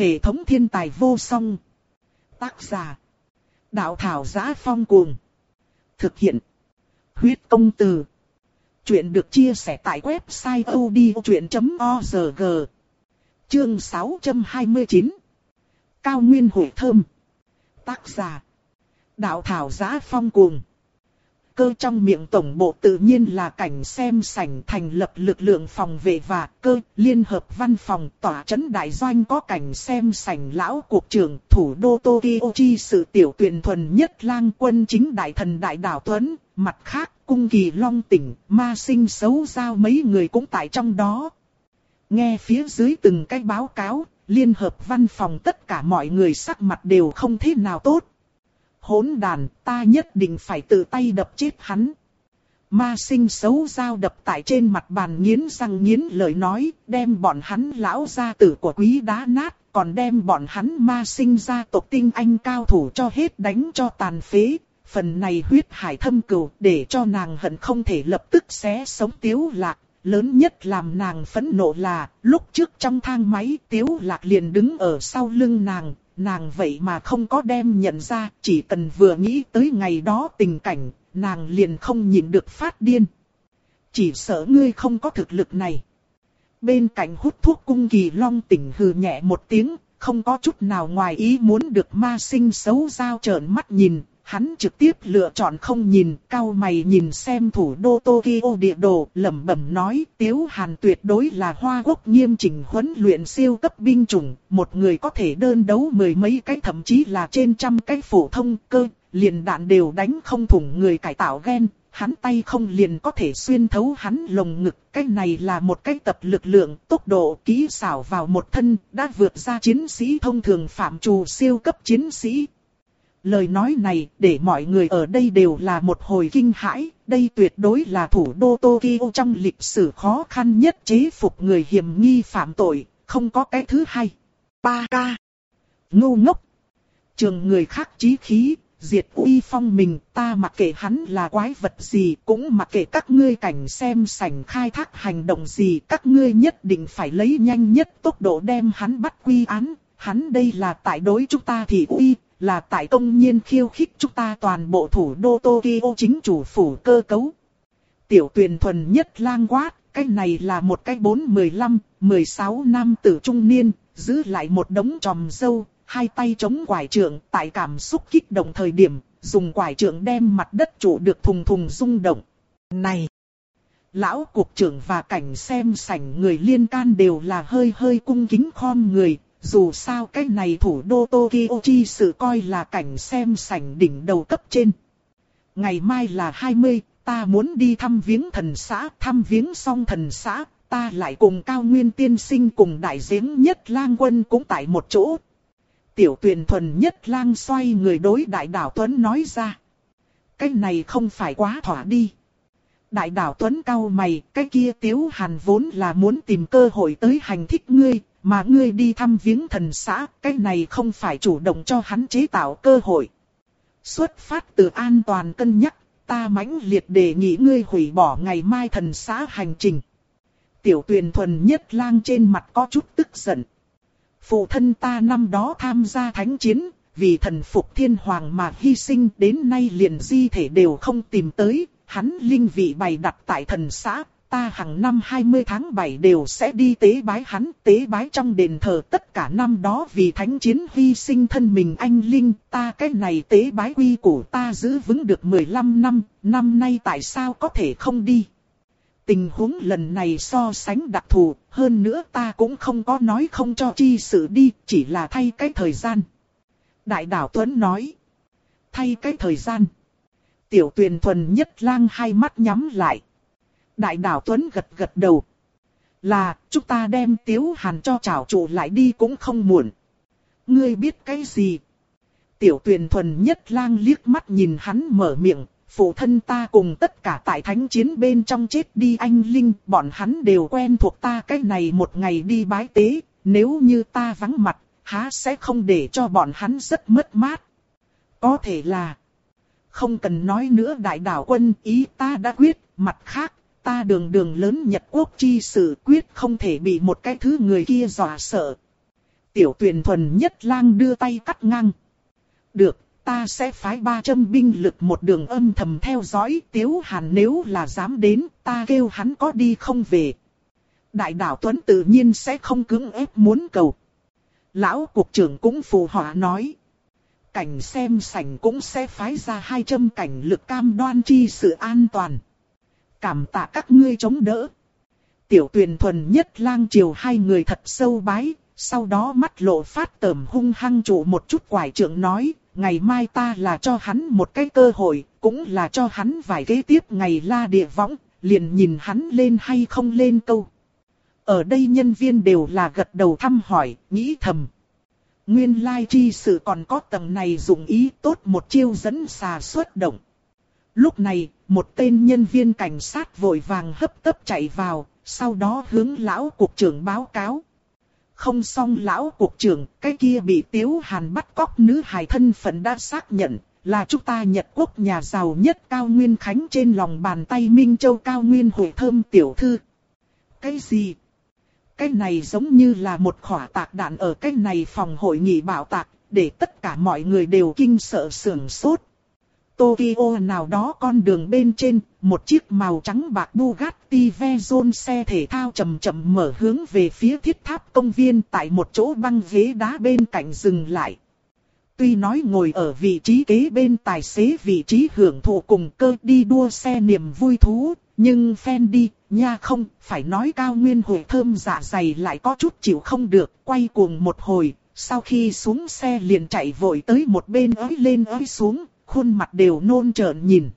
Hệ thống thiên tài vô song. Tác giả. Đạo thảo giá phong cuồng. Thực hiện. Huyết công từ. Chuyện được chia sẻ tại website odchuyện.org. Chương 629. Cao Nguyên Hội Thơm. Tác giả. Đạo thảo giá phong cuồng cơ trong miệng tổng bộ tự nhiên là cảnh xem sảnh thành lập lực lượng phòng vệ và cơ liên hợp văn phòng tỏa chấn đại doanh có cảnh xem sảnh lão cuộc trưởng thủ đô Tokyo chi sự tiểu tuyển thuần nhất lang quân chính đại thần đại đảo Tuấn, mặt khác cung kỳ long tỉnh, ma sinh xấu giao mấy người cũng tại trong đó. Nghe phía dưới từng cái báo cáo, liên hợp văn phòng tất cả mọi người sắc mặt đều không thế nào tốt hỗn đàn, ta nhất định phải tự tay đập chết hắn. Ma sinh xấu dao đập tại trên mặt bàn nghiến răng nghiến lời nói, đem bọn hắn lão gia tử của quý đá nát, còn đem bọn hắn ma sinh gia tộc tinh anh cao thủ cho hết đánh cho tàn phế. Phần này huyết hải thâm cừu để cho nàng hận không thể lập tức xé sống tiếu lạc. Lớn nhất làm nàng phẫn nộ là, lúc trước trong thang máy tiếu lạc liền đứng ở sau lưng nàng, nàng vậy mà không có đem nhận ra, chỉ cần vừa nghĩ tới ngày đó tình cảnh, nàng liền không nhịn được phát điên. Chỉ sợ ngươi không có thực lực này. Bên cạnh hút thuốc cung kỳ long tỉnh hừ nhẹ một tiếng, không có chút nào ngoài ý muốn được ma sinh xấu giao trợn mắt nhìn, hắn trực tiếp lựa chọn không nhìn, cao mày nhìn xem thủ đô Tokyo địa đồ, lẩm bẩm nói, Tiếu Hàn tuyệt đối là hoa quốc nghiêm chỉnh huấn luyện siêu cấp binh chủng, một người có thể đơn đấu mười mấy cái thậm chí là trên trăm cái phổ thông cơ, liền đạn đều đánh không thủng người cải tạo gen, hắn tay không liền có thể xuyên thấu hắn lồng ngực, cái này là một cái tập lực lượng, tốc độ, kỹ xảo vào một thân, đã vượt ra chiến sĩ thông thường phạm trù siêu cấp chiến sĩ, Lời nói này để mọi người ở đây đều là một hồi kinh hãi, đây tuyệt đối là thủ đô Tokyo trong lịch sử khó khăn nhất chế phục người hiểm nghi phạm tội, không có cái thứ hai. Ba ca. Ngu ngốc. Trường người khác trí khí, diệt uy phong mình, ta mặc kệ hắn là quái vật gì, cũng mặc kệ các ngươi cảnh xem sảnh khai thác hành động gì, các ngươi nhất định phải lấy nhanh nhất tốc độ đem hắn bắt quy án, hắn đây là tại đối chúng ta thì uy, là tại công nhiên khiêu khích chúng ta toàn bộ thủ đô Tokyo chính chủ phủ cơ cấu. Tiểu tuyền thuần nhất lang quát, cái này là một cái 4-15, 16 năm tử trung niên, giữ lại một đống tròm dâu, hai tay chống quải trượng, tại cảm xúc kích động thời điểm, dùng quải trượng đem mặt đất trụ được thùng thùng rung động. Này! Lão cục trưởng và cảnh xem sảnh người liên can đều là hơi hơi cung kính khom người, dù sao cái này thủ đô Tokyo chi sự coi là cảnh xem sảnh đỉnh đầu cấp trên. Ngày mai là 20, ta muốn đi thăm viếng thần xã, thăm viếng xong thần xã, ta lại cùng cao nguyên tiên sinh cùng đại giếng nhất lang quân cũng tại một chỗ. Tiểu tuyển thuần nhất lang xoay người đối đại đảo Tuấn nói ra. Cái này không phải quá thỏa đi. Đại đảo Tuấn cao mày, cái kia tiếu hàn vốn là muốn tìm cơ hội tới hành thích ngươi, mà ngươi đi thăm viếng thần xã, cái này không phải chủ động cho hắn chế tạo cơ hội. Xuất phát từ an toàn cân nhắc, ta mãnh liệt đề nghị ngươi hủy bỏ ngày mai thần xã hành trình. Tiểu tuyền thuần nhất lang trên mặt có chút tức giận. Phụ thân ta năm đó tham gia thánh chiến, vì thần phục thiên hoàng mà hy sinh đến nay liền di thể đều không tìm tới, hắn linh vị bày đặt tại thần xã, ta hàng năm 20 tháng 7 đều sẽ đi tế bái hắn, tế bái trong đền thờ tất cả năm đó vì thánh chiến hy sinh thân mình anh Linh, ta cái này tế bái quy của ta giữ vững được 15 năm, năm nay tại sao có thể không đi. Tình huống lần này so sánh đặc thù, hơn nữa ta cũng không có nói không cho chi sự đi, chỉ là thay cái thời gian. Đại đảo Tuấn nói, thay cái thời gian. Tiểu tuyền thuần nhất lang hai mắt nhắm lại. Đại đảo Tuấn gật gật đầu. Là, chúng ta đem Tiếu Hàn cho trảo trụ lại đi cũng không muộn. Ngươi biết cái gì? Tiểu tuyền thuần nhất lang liếc mắt nhìn hắn mở miệng. Phụ thân ta cùng tất cả tại thánh chiến bên trong chết đi anh Linh, bọn hắn đều quen thuộc ta cái này một ngày đi bái tế, nếu như ta vắng mặt, há sẽ không để cho bọn hắn rất mất mát. Có thể là, không cần nói nữa đại đảo quân ý ta đã quyết, mặt khác, ta đường đường lớn Nhật Quốc chi sự quyết không thể bị một cái thứ người kia dọa sợ. Tiểu tuyển thuần nhất lang đưa tay cắt ngang. Được, ta sẽ phái ba trăm binh lực một đường âm thầm theo dõi Tiếu Hàn nếu là dám đến, ta kêu hắn có đi không về. Đại đảo Tuấn tự nhiên sẽ không cứng ép muốn cầu. Lão cục trưởng cũng phù họa nói. Cảnh xem sảnh cũng sẽ phái ra hai trăm cảnh lực cam đoan chi sự an toàn. Cảm tạ các ngươi chống đỡ. Tiểu tuyền thuần nhất lang chiều hai người thật sâu bái, sau đó mắt lộ phát tởm hung hăng trụ một chút quải trưởng nói, ngày mai ta là cho hắn một cái cơ hội, cũng là cho hắn vài kế tiếp ngày la địa võng, liền nhìn hắn lên hay không lên câu. Ở đây nhân viên đều là gật đầu thăm hỏi, nghĩ thầm. Nguyên lai chi sự còn có tầng này dùng ý tốt một chiêu dẫn xà xuất động. Lúc này, một tên nhân viên cảnh sát vội vàng hấp tấp chạy vào, sau đó hướng lão cục trưởng báo cáo. Không xong lão cục trưởng, cái kia bị Tiếu Hàn bắt cóc nữ hài thân phận đã xác nhận, là chúng ta Nhật Quốc nhà giàu nhất Cao Nguyên Khánh trên lòng bàn tay Minh Châu Cao Nguyên hội thơm tiểu thư. Cái gì? Cái này giống như là một khỏa tạc đạn ở cái này phòng hội nghị bảo tạc, để tất cả mọi người đều kinh sợ sưởng sốt. Tokyo nào đó con đường bên trên, một chiếc màu trắng bạc Bugatti Veyron xe thể thao chậm chậm mở hướng về phía thiết tháp công viên tại một chỗ băng ghế đá bên cạnh dừng lại. Tuy nói ngồi ở vị trí kế bên tài xế vị trí hưởng thụ cùng cơ đi đua xe niềm vui thú, nhưng phen đi, nha không, phải nói cao nguyên hồi thơm dạ dày lại có chút chịu không được, quay cuồng một hồi, sau khi xuống xe liền chạy vội tới một bên ới lên ới xuống, khuôn mặt đều nôn trợn nhìn.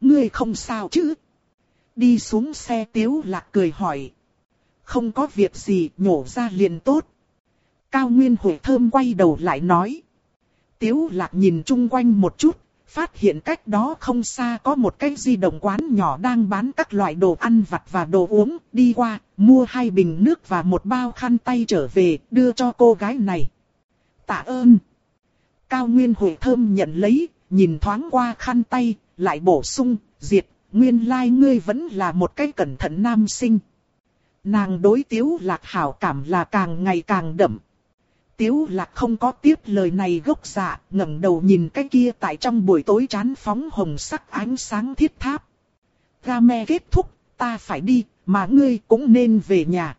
Ngươi không sao chứ? Đi xuống xe tiếu lạc cười hỏi. Không có việc gì, nhổ ra liền tốt. Cao Nguyên Hội Thơm quay đầu lại nói. Tiếu lạc nhìn chung quanh một chút, phát hiện cách đó không xa có một cái di động quán nhỏ đang bán các loại đồ ăn vặt và đồ uống, đi qua, mua hai bình nước và một bao khăn tay trở về, đưa cho cô gái này. Tạ ơn. Cao Nguyên Hội Thơm nhận lấy, nhìn thoáng qua khăn tay, lại bổ sung, diệt, nguyên lai like ngươi vẫn là một cái cẩn thận nam sinh. Nàng đối tiếu lạc hảo cảm là càng ngày càng đậm. Tiếu lạc không có tiếp lời này gốc dạ, ngẩng đầu nhìn cái kia tại trong buổi tối chán phóng hồng sắc ánh sáng thiết tháp. Game kết thúc, ta phải đi, mà ngươi cũng nên về nhà.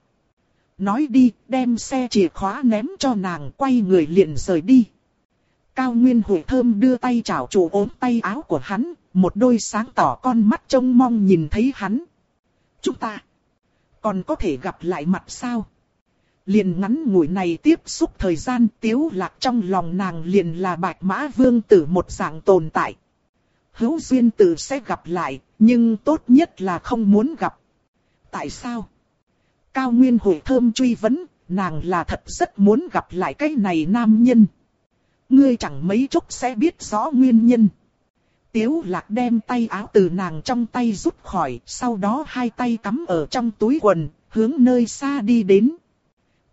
Nói đi, đem xe chìa khóa ném cho nàng quay người liền rời đi. Cao Nguyên Hội Thơm đưa tay chảo chủ ốm tay áo của hắn, một đôi sáng tỏ con mắt trông mong nhìn thấy hắn. Chúng ta còn có thể gặp lại mặt sao? Liền ngắn ngủi này tiếp xúc thời gian tiếu lạc trong lòng nàng liền là bạch mã vương tử một dạng tồn tại. Hữu duyên tử sẽ gặp lại, nhưng tốt nhất là không muốn gặp. Tại sao? Cao Nguyên Hội Thơm truy vấn, nàng là thật rất muốn gặp lại cái này nam nhân ngươi chẳng mấy chốc sẽ biết rõ nguyên nhân. Tiếu lạc đem tay áo từ nàng trong tay rút khỏi, sau đó hai tay cắm ở trong túi quần, hướng nơi xa đi đến.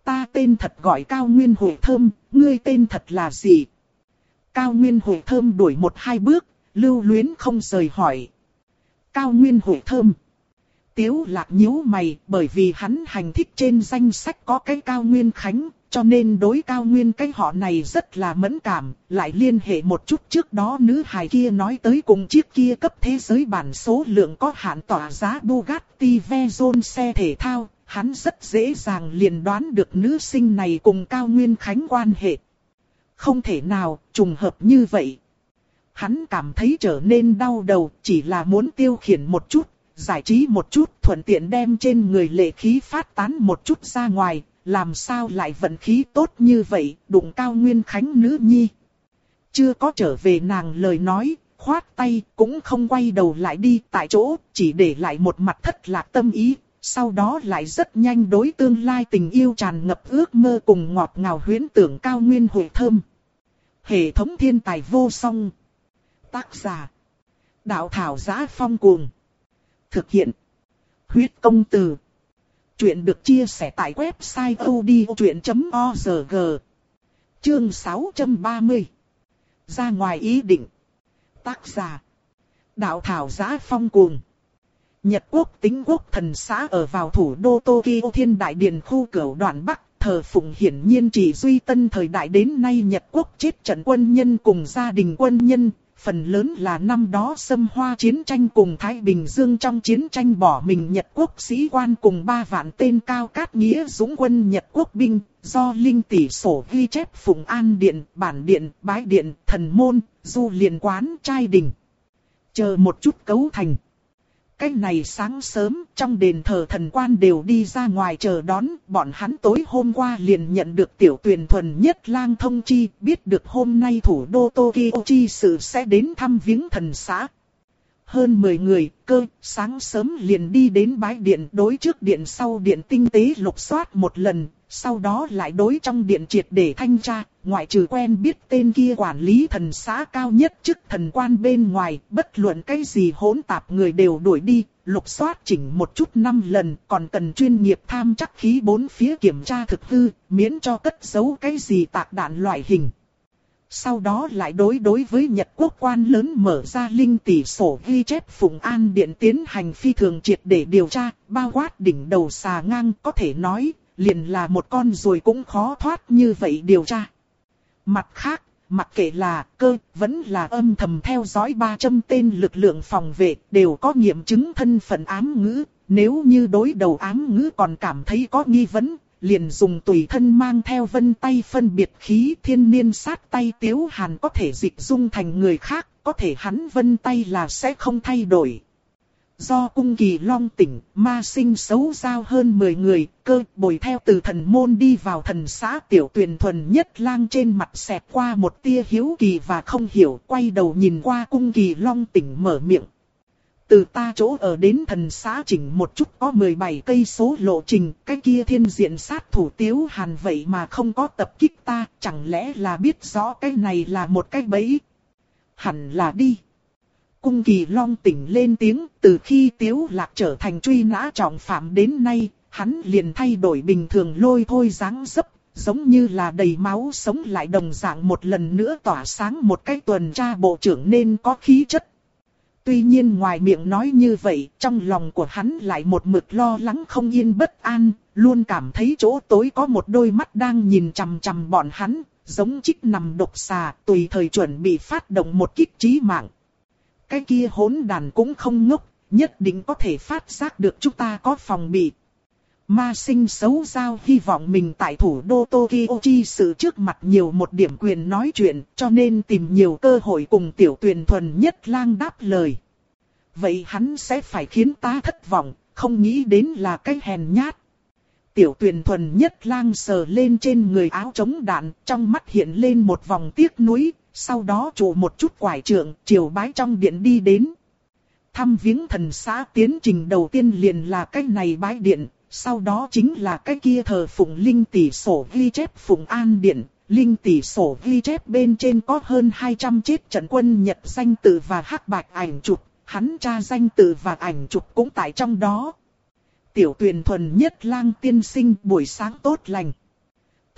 Ta tên thật gọi Cao Nguyên Hội Thơm, ngươi tên thật là gì? Cao Nguyên Hội Thơm đuổi một hai bước, lưu luyến không rời hỏi. Cao Nguyên Hội Thơm. Tiếu lạc nhíu mày bởi vì hắn hành thích trên danh sách có cái Cao Nguyên Khánh, cho nên đối cao nguyên cái họ này rất là mẫn cảm, lại liên hệ một chút trước đó nữ hài kia nói tới cùng chiếc kia cấp thế giới bản số lượng có hạn tỏa giá Bugatti Veyron xe thể thao, hắn rất dễ dàng liền đoán được nữ sinh này cùng cao nguyên khánh quan hệ. Không thể nào, trùng hợp như vậy. Hắn cảm thấy trở nên đau đầu, chỉ là muốn tiêu khiển một chút, giải trí một chút, thuận tiện đem trên người lệ khí phát tán một chút ra ngoài, làm sao lại vận khí tốt như vậy, đụng cao nguyên khánh nữ nhi. Chưa có trở về nàng lời nói, khoát tay, cũng không quay đầu lại đi tại chỗ, chỉ để lại một mặt thất lạc tâm ý, sau đó lại rất nhanh đối tương lai tình yêu tràn ngập ước mơ cùng ngọt ngào huyễn tưởng cao nguyên hội thơm. Hệ thống thiên tài vô song. Tác giả. Đạo thảo giá phong cuồng. Thực hiện. Huyết công từ. Chuyện được chia sẻ tại website odchuyện.org Chương 630 Ra ngoài ý định. Tác giả. Đạo thảo giá phong cuồng. Nhật quốc tính quốc thần xã ở vào thủ đô Tokyo Thiên Đại Điện khu cửu đoạn Bắc, thờ phụng hiển nhiên chỉ duy tân thời đại đến nay Nhật Quốc chết trận quân nhân cùng gia đình quân nhân, phần lớn là năm đó xâm hoa chiến tranh cùng Thái Bình Dương trong chiến tranh bỏ mình Nhật Quốc sĩ quan cùng ba vạn tên cao cát nghĩa dũng quân Nhật Quốc binh, do linh tỷ sổ ghi chép phụng an điện, bản điện, bái điện, thần môn, du liên quán, trai đình. Chờ một chút cấu thành. Cái này sáng sớm, trong đền thờ thần quan đều đi ra ngoài chờ đón, bọn hắn tối hôm qua liền nhận được tiểu tuyển thuần nhất lang thông chi, biết được hôm nay thủ đô Tokyo chi sự sẽ đến thăm viếng thần xã. Hơn 10 người, cơ, sáng sớm liền đi đến bái điện đối trước điện sau điện tinh tế lục soát một lần, sau đó lại đối trong điện triệt để thanh tra, ngoại trừ quen biết tên kia quản lý thần xã cao nhất chức thần quan bên ngoài, bất luận cái gì hỗn tạp người đều đuổi đi, lục soát chỉnh một chút năm lần, còn cần chuyên nghiệp tham chắc khí bốn phía kiểm tra thực hư, miễn cho cất giấu cái gì tạc đạn loại hình. Sau đó lại đối đối với Nhật quốc quan lớn mở ra linh tỷ sổ ghi chép Phụng An Điện tiến hành phi thường triệt để điều tra, bao quát đỉnh đầu xà ngang có thể nói, liền là một con rồi cũng khó thoát như vậy điều tra. Mặt khác, mặc kệ là cơ, vẫn là âm thầm theo dõi 300 tên lực lượng phòng vệ, đều có nghiệm chứng thân phận ám ngữ. Nếu như đối đầu ám ngữ còn cảm thấy có nghi vấn, liền dùng tùy thân mang theo vân tay phân biệt khí thiên niên sát tay tiếu hàn có thể dịch dung thành người khác, có thể hắn vân tay là sẽ không thay đổi. Do cung kỳ long tỉnh, ma sinh xấu giao hơn 10 người, cơ bồi theo từ thần môn đi vào thần xã tiểu tuyền thuần nhất lang trên mặt xẹt qua một tia hiếu kỳ và không hiểu, quay đầu nhìn qua cung kỳ long tỉnh mở miệng. Từ ta chỗ ở đến thần xã chỉnh một chút có 17 cây số lộ trình, cái kia thiên diện sát thủ tiếu hàn vậy mà không có tập kích ta, chẳng lẽ là biết rõ cái này là một cái bẫy? Hẳn là đi. Cung kỳ long tỉnh lên tiếng, từ khi tiếu lạc trở thành truy nã trọng phạm đến nay, hắn liền thay đổi bình thường lôi thôi dáng dấp, giống như là đầy máu sống lại đồng dạng một lần nữa tỏa sáng một cái tuần tra bộ trưởng nên có khí chất. Tuy nhiên ngoài miệng nói như vậy, trong lòng của hắn lại một mực lo lắng không yên bất an, luôn cảm thấy chỗ tối có một đôi mắt đang nhìn chằm chằm bọn hắn, giống chích nằm độc xà, tùy thời chuẩn bị phát động một kích trí mạng. Cái kia hỗn đàn cũng không ngốc, nhất định có thể phát giác được chúng ta có phòng bị. Ma sinh xấu giao hy vọng mình tại thủ đô Tokyo chi sự trước mặt nhiều một điểm quyền nói chuyện, cho nên tìm nhiều cơ hội cùng tiểu tuyền thuần nhất lang đáp lời. Vậy hắn sẽ phải khiến ta thất vọng, không nghĩ đến là cái hèn nhát. Tiểu tuyền thuần nhất lang sờ lên trên người áo chống đạn, trong mắt hiện lên một vòng tiếc nuối, sau đó trụ một chút quải trượng, chiều bái trong điện đi đến. Thăm viếng thần xã tiến trình đầu tiên liền là cái này bái điện, sau đó chính là cái kia thờ phụng linh tỷ sổ ghi chép phụng an điện. Linh tỷ sổ ghi chép bên trên có hơn 200 chết trận quân Nhật danh tự và hắc bạch ảnh chụp, hắn cha danh tự và ảnh chụp cũng tại trong đó. Tiểu tuyển thuần nhất lang tiên sinh buổi sáng tốt lành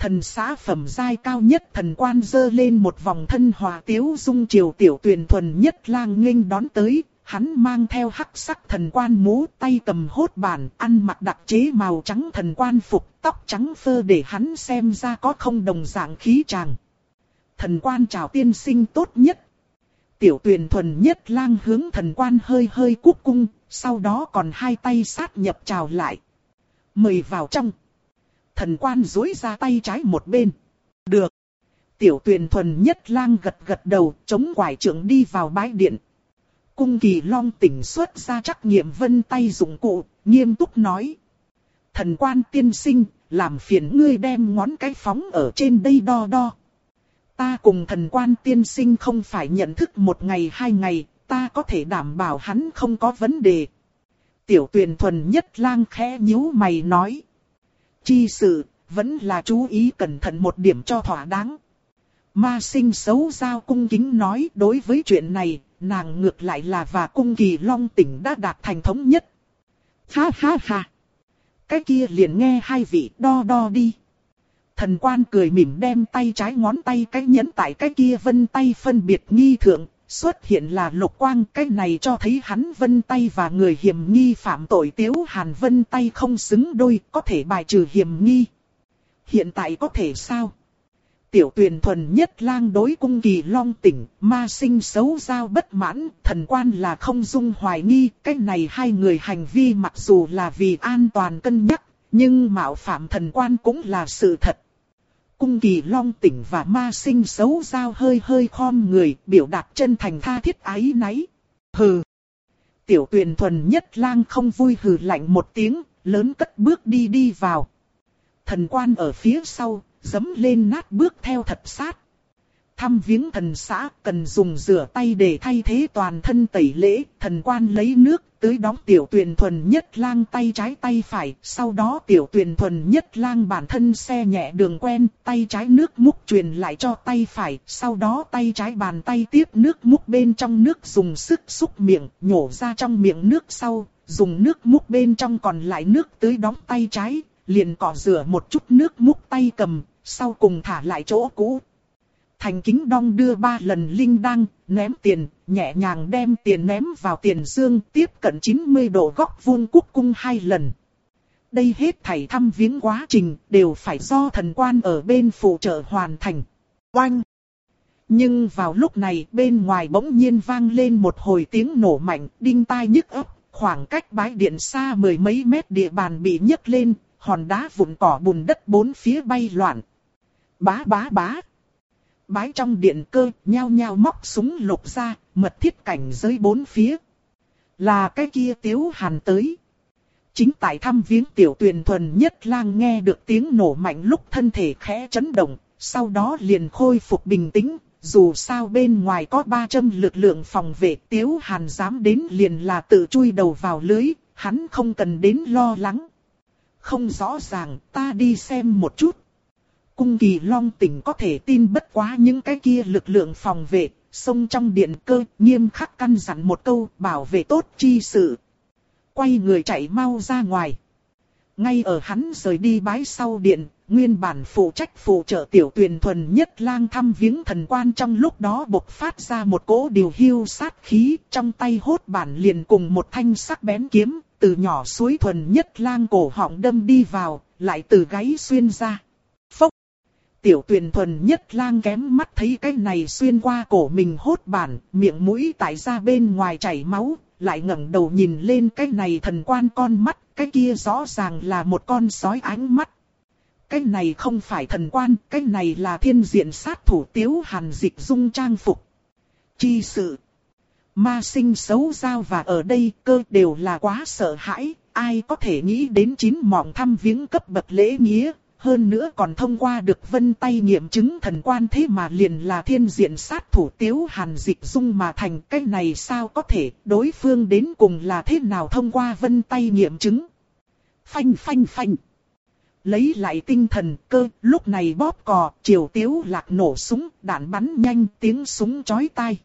thần xã phẩm giai cao nhất thần quan dơ lên một vòng thân hòa tiếu dung triều tiểu tuyển thuần nhất lang nghênh đón tới, hắn mang theo hắc sắc thần quan mũ tay cầm hốt bản, ăn mặc đặc chế màu trắng thần quan phục, tóc trắng phơ để hắn xem ra có không đồng dạng khí tràng. Thần quan chào tiên sinh tốt nhất. Tiểu tuyển thuần nhất lang hướng thần quan hơi hơi cúc cung, sau đó còn hai tay sát nhập chào lại. Mời vào trong thần quan dối ra tay trái một bên. Được. Tiểu tuyền thuần nhất lang gật gật đầu, chống quải trưởng đi vào bãi điện. Cung kỳ long tỉnh xuất ra trắc nghiệm vân tay dụng cụ, nghiêm túc nói. Thần quan tiên sinh, làm phiền ngươi đem ngón cái phóng ở trên đây đo đo. Ta cùng thần quan tiên sinh không phải nhận thức một ngày hai ngày, ta có thể đảm bảo hắn không có vấn đề. Tiểu tuyền thuần nhất lang khẽ nhíu mày nói. Chi sự, vẫn là chú ý cẩn thận một điểm cho thỏa đáng. Ma sinh xấu giao cung kính nói đối với chuyện này, nàng ngược lại là và cung kỳ long tỉnh đã đạt thành thống nhất. Ha ha ha! Cái kia liền nghe hai vị đo đo đi. Thần quan cười mỉm đem tay trái ngón tay cái nhẫn tại cái kia vân tay phân biệt nghi thượng, xuất hiện là lục quang cái này cho thấy hắn vân tay và người hiểm nghi phạm tội tiếu hàn vân tay không xứng đôi có thể bài trừ hiểm nghi. Hiện tại có thể sao? Tiểu tuyển thuần nhất lang đối cung kỳ long tỉnh, ma sinh xấu giao bất mãn, thần quan là không dung hoài nghi, cách này hai người hành vi mặc dù là vì an toàn cân nhắc, nhưng mạo phạm thần quan cũng là sự thật. Cung kỳ long tỉnh và ma sinh xấu giao hơi hơi khom người, biểu đạt chân thành tha thiết ái náy. Hừ! Tiểu tuyển thuần nhất lang không vui hừ lạnh một tiếng, lớn cất bước đi đi vào. Thần quan ở phía sau, dấm lên nát bước theo thật sát. Thăm viếng thần xã cần dùng rửa tay để thay thế toàn thân tẩy lễ, thần quan lấy nước tưới đóng tiểu tuyển thuần nhất lang tay trái tay phải, sau đó tiểu tuyển thuần nhất lang bản thân xe nhẹ đường quen, tay trái nước múc truyền lại cho tay phải, sau đó tay trái bàn tay tiếp nước múc bên trong nước dùng sức xúc miệng, nhổ ra trong miệng nước sau, dùng nước múc bên trong còn lại nước tưới đóng tay trái, liền cọ rửa một chút nước múc tay cầm, sau cùng thả lại chỗ cũ. Thành kính đong đưa ba lần linh đăng, ném tiền, nhẹ nhàng đem tiền ném vào tiền dương, tiếp cận 90 độ góc vuông cúc cung hai lần. Đây hết thảy thăm viếng quá trình, đều phải do thần quan ở bên phụ trợ hoàn thành. Oanh! Nhưng vào lúc này bên ngoài bỗng nhiên vang lên một hồi tiếng nổ mạnh, đinh tai nhức ấp, khoảng cách bãi điện xa mười mấy mét địa bàn bị nhấc lên, hòn đá vụn cỏ bùn đất bốn phía bay loạn. Bá bá bá! Bái trong điện cơ, nhao nhao móc súng lục ra, mật thiết cảnh giới bốn phía. Là cái kia tiếu hàn tới. Chính tại thăm viếng tiểu tuyền thuần nhất lang nghe được tiếng nổ mạnh lúc thân thể khẽ chấn động, sau đó liền khôi phục bình tĩnh, dù sao bên ngoài có 300 lực lượng phòng vệ tiếu hàn dám đến liền là tự chui đầu vào lưới, hắn không cần đến lo lắng. Không rõ ràng, ta đi xem một chút cung kỳ long tỉnh có thể tin bất quá những cái kia lực lượng phòng vệ, xông trong điện cơ, nghiêm khắc căn dặn một câu bảo vệ tốt chi sự. Quay người chạy mau ra ngoài. Ngay ở hắn rời đi bái sau điện, nguyên bản phụ trách phụ trợ tiểu tuyền thuần nhất lang thăm viếng thần quan trong lúc đó bộc phát ra một cỗ điều hưu sát khí, trong tay hốt bản liền cùng một thanh sắc bén kiếm, từ nhỏ suối thuần nhất lang cổ họng đâm đi vào, lại từ gáy xuyên ra. Tiểu tuyền thuần nhất lang kém mắt thấy cái này xuyên qua cổ mình hốt bản, miệng mũi tại ra bên ngoài chảy máu, lại ngẩng đầu nhìn lên cái này thần quan con mắt, cái kia rõ ràng là một con sói ánh mắt. Cái này không phải thần quan, cái này là thiên diện sát thủ tiếu hàn dịch dung trang phục. Chi sự. Ma sinh xấu giao và ở đây cơ đều là quá sợ hãi, ai có thể nghĩ đến chín mỏng thăm viếng cấp bậc lễ nghĩa, hơn nữa còn thông qua được vân tay nghiệm chứng thần quan thế mà liền là thiên diện sát thủ tiếu hàn dịch dung mà thành cái này sao có thể đối phương đến cùng là thế nào thông qua vân tay nghiệm chứng. Phanh phanh phanh. Lấy lại tinh thần cơ, lúc này bóp cò, chiều tiếu lạc nổ súng, đạn bắn nhanh tiếng súng chói tai.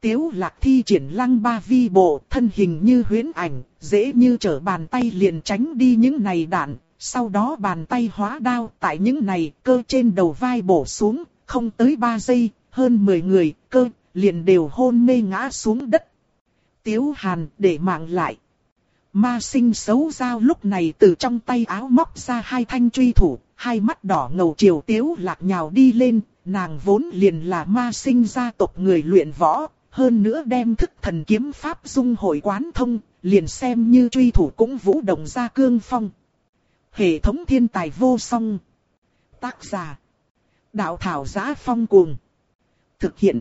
Tiếu lạc thi triển lăng ba vi bộ, thân hình như huyễn ảnh, dễ như trở bàn tay liền tránh đi những này đạn, sau đó bàn tay hóa đao tại những này cơ trên đầu vai bổ xuống, không tới 3 giây, hơn 10 người, cơ, liền đều hôn mê ngã xuống đất. Tiếu Hàn để mạng lại. Ma sinh xấu dao lúc này từ trong tay áo móc ra hai thanh truy thủ, hai mắt đỏ ngầu chiều tiếu lạc nhào đi lên, nàng vốn liền là ma sinh gia tộc người luyện võ, hơn nữa đem thức thần kiếm pháp dung hội quán thông, liền xem như truy thủ cũng vũ động ra cương phong. Hệ thống thiên tài vô song. Tác giả. Đạo thảo giá phong cuồng. Thực hiện.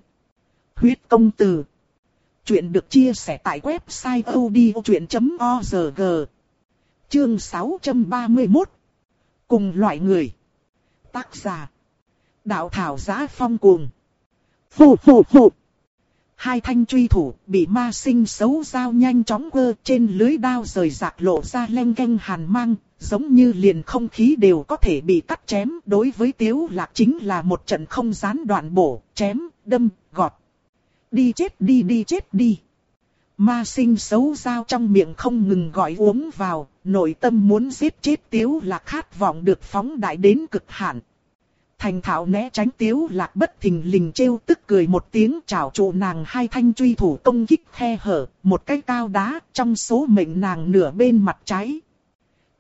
Huyết công từ. Chuyện được chia sẻ tại website odchuyện.org. Chương 631. Cùng loại người. Tác giả. Đạo thảo giá phong cuồng. Phù phù phù. Hai thanh truy thủ bị ma sinh xấu dao nhanh chóng quơ trên lưới đao rời rạc lộ ra len canh hàn mang, giống như liền không khí đều có thể bị cắt chém. Đối với tiếu lạc chính là một trận không gián đoạn bổ, chém, đâm, gọt. Đi chết đi đi chết đi. Ma sinh xấu dao trong miệng không ngừng gọi uống vào, nội tâm muốn giết chết tiếu lạc khát vọng được phóng đại đến cực hạn. Thành thạo né tránh tiếu lạc bất thình lình trêu tức cười một tiếng chào trụ nàng hai thanh truy thủ công kích khe hở, một cái cao đá trong số mệnh nàng nửa bên mặt trái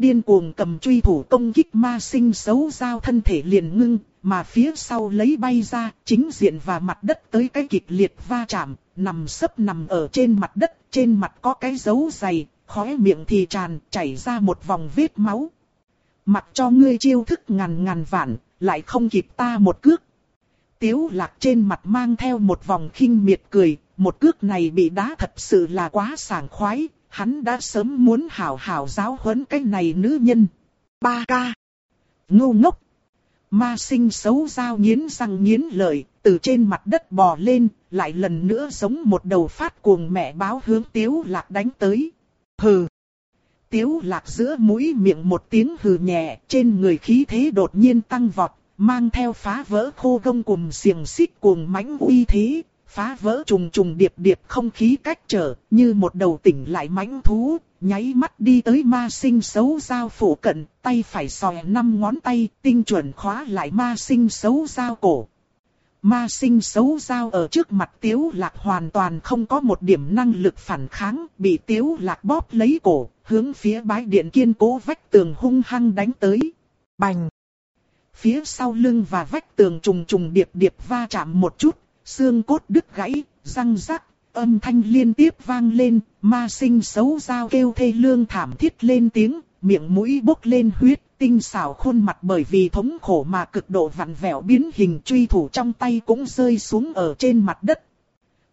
điên cuồng cầm truy thủ công kích ma sinh xấu giao thân thể liền ngưng, mà phía sau lấy bay ra, chính diện và mặt đất tới cái kịch liệt va chạm, nằm sấp nằm ở trên mặt đất, trên mặt có cái dấu dày, khóe miệng thì tràn, chảy ra một vòng vết máu. mặt cho ngươi chiêu thức ngàn ngàn vạn, lại không kịp ta một cước. Tiếu lạc trên mặt mang theo một vòng khinh miệt cười, một cước này bị đá thật sự là quá sảng khoái, hắn đã sớm muốn hảo hảo giáo huấn cái này nữ nhân. Ba ca. Ngu ngốc. Ma sinh xấu dao nghiến răng nghiến lợi, từ trên mặt đất bò lên, lại lần nữa giống một đầu phát cuồng mẹ báo hướng tiếu lạc đánh tới. Hừ. Tiếu lạc giữa mũi miệng một tiếng hừ nhẹ, trên người khí thế đột nhiên tăng vọt, mang theo phá vỡ khô gông cùng xiềng xích cuồng mãnh uy thế, phá vỡ trùng trùng điệp điệp không khí cách trở, như một đầu tỉnh lại mãnh thú, nháy mắt đi tới ma sinh xấu dao phủ cận, tay phải sòe năm ngón tay, tinh chuẩn khóa lại ma sinh xấu dao cổ. Ma sinh xấu dao ở trước mặt tiếu lạc hoàn toàn không có một điểm năng lực phản kháng, bị tiếu lạc bóp lấy cổ, hướng phía bái điện kiên cố vách tường hung hăng đánh tới. Bành! Phía sau lưng và vách tường trùng trùng điệp điệp va chạm một chút, xương cốt đứt gãy, răng rắc, âm thanh liên tiếp vang lên, ma sinh xấu dao kêu thê lương thảm thiết lên tiếng, miệng mũi bốc lên huyết, tinh xảo khuôn mặt bởi vì thống khổ mà cực độ vặn vẹo biến hình truy thủ trong tay cũng rơi xuống ở trên mặt đất.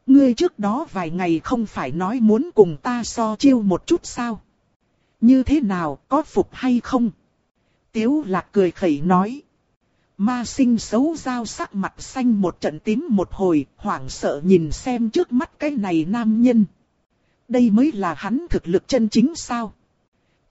Ngươi trước đó vài ngày không phải nói muốn cùng ta so chiêu một chút sao? Như thế nào, có phục hay không? Tiếu lạc cười khẩy nói. Ma sinh xấu dao sắc mặt xanh một trận tím một hồi, hoảng sợ nhìn xem trước mắt cái này nam nhân. Đây mới là hắn thực lực chân chính sao?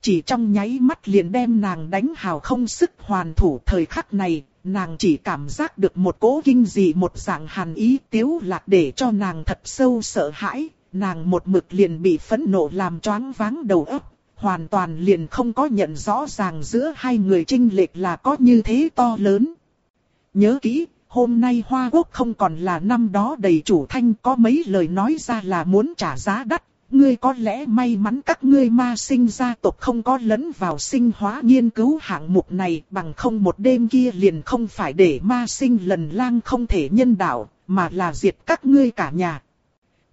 Chỉ trong nháy mắt liền đem nàng đánh hào không sức hoàn thủ thời khắc này, nàng chỉ cảm giác được một cố kinh dị một dạng hàn ý tiếu lạc để cho nàng thật sâu sợ hãi, nàng một mực liền bị phẫn nộ làm choáng váng đầu óc, hoàn toàn liền không có nhận rõ ràng giữa hai người trinh lệch là có như thế to lớn. Nhớ kỹ, hôm nay Hoa Quốc không còn là năm đó đầy chủ thanh có mấy lời nói ra là muốn trả giá đắt. Ngươi có lẽ may mắn các ngươi ma sinh gia tộc không có lẫn vào sinh hóa nghiên cứu hạng mục này bằng không một đêm kia liền không phải để ma sinh lần lang không thể nhân đạo, mà là diệt các ngươi cả nhà.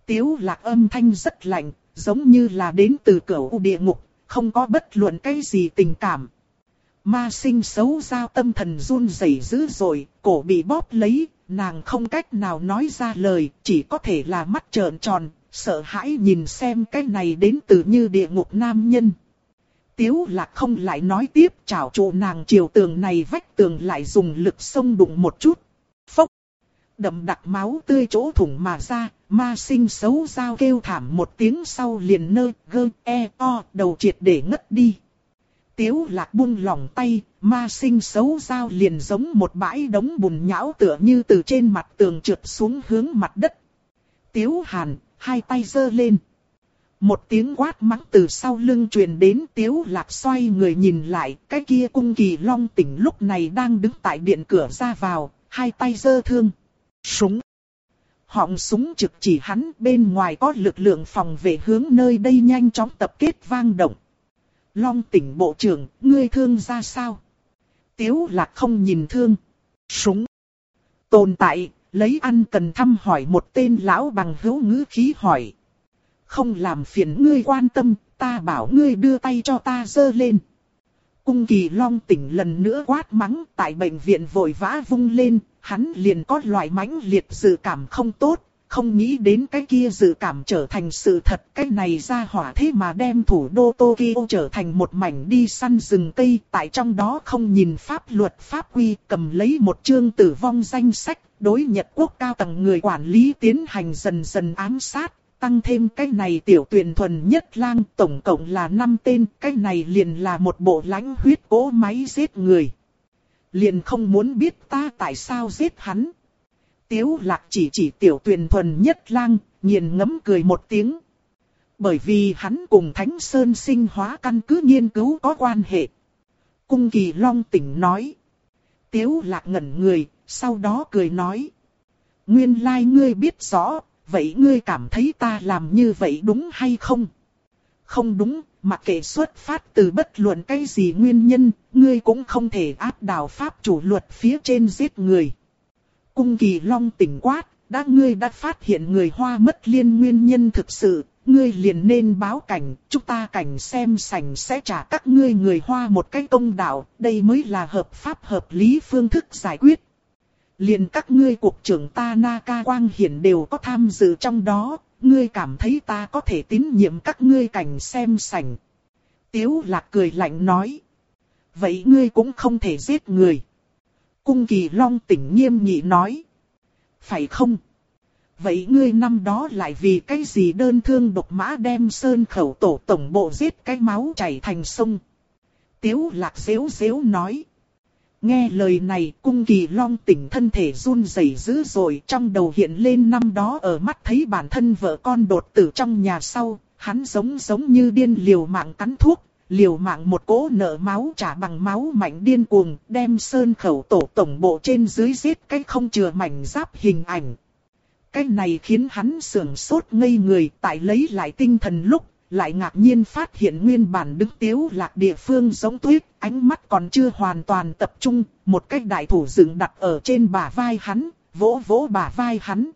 Tiếu lạc âm thanh rất lạnh, giống như là đến từ cửa địa ngục, không có bất luận cái gì tình cảm. Ma sinh xấu giao tâm thần run rẩy dữ rồi, cổ bị bóp lấy, nàng không cách nào nói ra lời, chỉ có thể là mắt trợn tròn, sợ hãi nhìn xem cái này đến từ như địa ngục nam nhân. Tiếu lạc không lại nói tiếp chảo trụ nàng chiều tường này vách tường lại dùng lực xông đụng một chút. Phốc! Đậm đặc máu tươi chỗ thủng mà ra, ma sinh xấu giao kêu thảm một tiếng sau liền nơ gơ e o đầu triệt để ngất đi. Tiếu lạc buông lỏng tay, ma sinh xấu giao liền giống một bãi đống bùn nhão tựa như từ trên mặt tường trượt xuống hướng mặt đất. Tiếu hàn, hai tay giơ lên. Một tiếng quát mắng từ sau lưng truyền đến tiếu lạc xoay người nhìn lại, cái kia cung kỳ long tỉnh lúc này đang đứng tại điện cửa ra vào, hai tay giơ thương. Súng. Họng súng trực chỉ hắn bên ngoài có lực lượng phòng vệ hướng nơi đây nhanh chóng tập kết vang động. Long tỉnh bộ trưởng, ngươi thương ra sao? Tiếu lạc không nhìn thương. Súng. Tồn tại, lấy ăn cần thăm hỏi một tên lão bằng hữu ngữ khí hỏi. Không làm phiền ngươi quan tâm, ta bảo ngươi đưa tay cho ta dơ lên. Cung kỳ long tỉnh lần nữa quát mắng tại bệnh viện vội vã vung lên, hắn liền có loại mãnh liệt dự cảm không tốt, không nghĩ đến cái kia dự cảm trở thành sự thật. Cái này ra hỏa thế mà đem thủ đô Tokyo trở thành một mảnh đi săn rừng cây. Tại trong đó không nhìn pháp luật pháp quy cầm lấy một chương tử vong danh sách. Đối Nhật Quốc cao tầng người quản lý tiến hành dần dần ám sát. Tăng thêm cái này tiểu tuyển thuần nhất lang tổng cộng là 5 tên. Cái này liền là một bộ lãnh huyết cố máy giết người. Liền không muốn biết ta tại sao giết hắn. Tiếu lạc chỉ chỉ tiểu tuyền thuần nhất lang, nghiền ngấm cười một tiếng. Bởi vì hắn cùng Thánh Sơn sinh hóa căn cứ nghiên cứu có quan hệ. Cung kỳ long tỉnh nói. Tiếu lạc ngẩn người, sau đó cười nói. Nguyên lai like ngươi biết rõ, vậy ngươi cảm thấy ta làm như vậy đúng hay không? không đúng, mặc kệ xuất phát từ bất luận cái gì nguyên nhân, ngươi cũng không thể áp đảo pháp chủ luật phía trên giết người. Cung kỳ long tỉnh quát, đã ngươi đã phát hiện người hoa mất liên nguyên nhân thực sự, ngươi liền nên báo cảnh, chúng ta cảnh xem sảnh sẽ trả các ngươi người hoa một cái công đạo, đây mới là hợp pháp hợp lý phương thức giải quyết. Liền các ngươi cuộc trưởng ta Naka Quang Hiển đều có tham dự trong đó, ngươi cảm thấy ta có thể tín nhiệm các ngươi cảnh xem sảnh. Tiếu lạc cười lạnh nói. Vậy ngươi cũng không thể giết người. Cung kỳ long tỉnh nghiêm nghị nói. Phải không? Vậy ngươi năm đó lại vì cái gì đơn thương độc mã đem sơn khẩu tổ tổng bộ giết cái máu chảy thành sông? Tiếu lạc xéo xéo nói. Nghe lời này cung kỳ long tỉnh thân thể run rẩy dữ dội trong đầu hiện lên năm đó ở mắt thấy bản thân vợ con đột tử trong nhà sau, hắn giống giống như điên liều mạng cắn thuốc, liều mạng một cỗ nợ máu trả bằng máu mạnh điên cuồng, đem sơn khẩu tổ tổng bộ trên dưới giết cái không chừa mảnh giáp hình ảnh. Cái này khiến hắn sưởng sốt ngây người tại lấy lại tinh thần lúc, lại ngạc nhiên phát hiện nguyên bản đứng tiếu lạc địa phương giống tuyết, ánh mắt còn chưa hoàn toàn tập trung, một cách đại thủ dựng đặt ở trên bả vai hắn, vỗ vỗ bả vai hắn.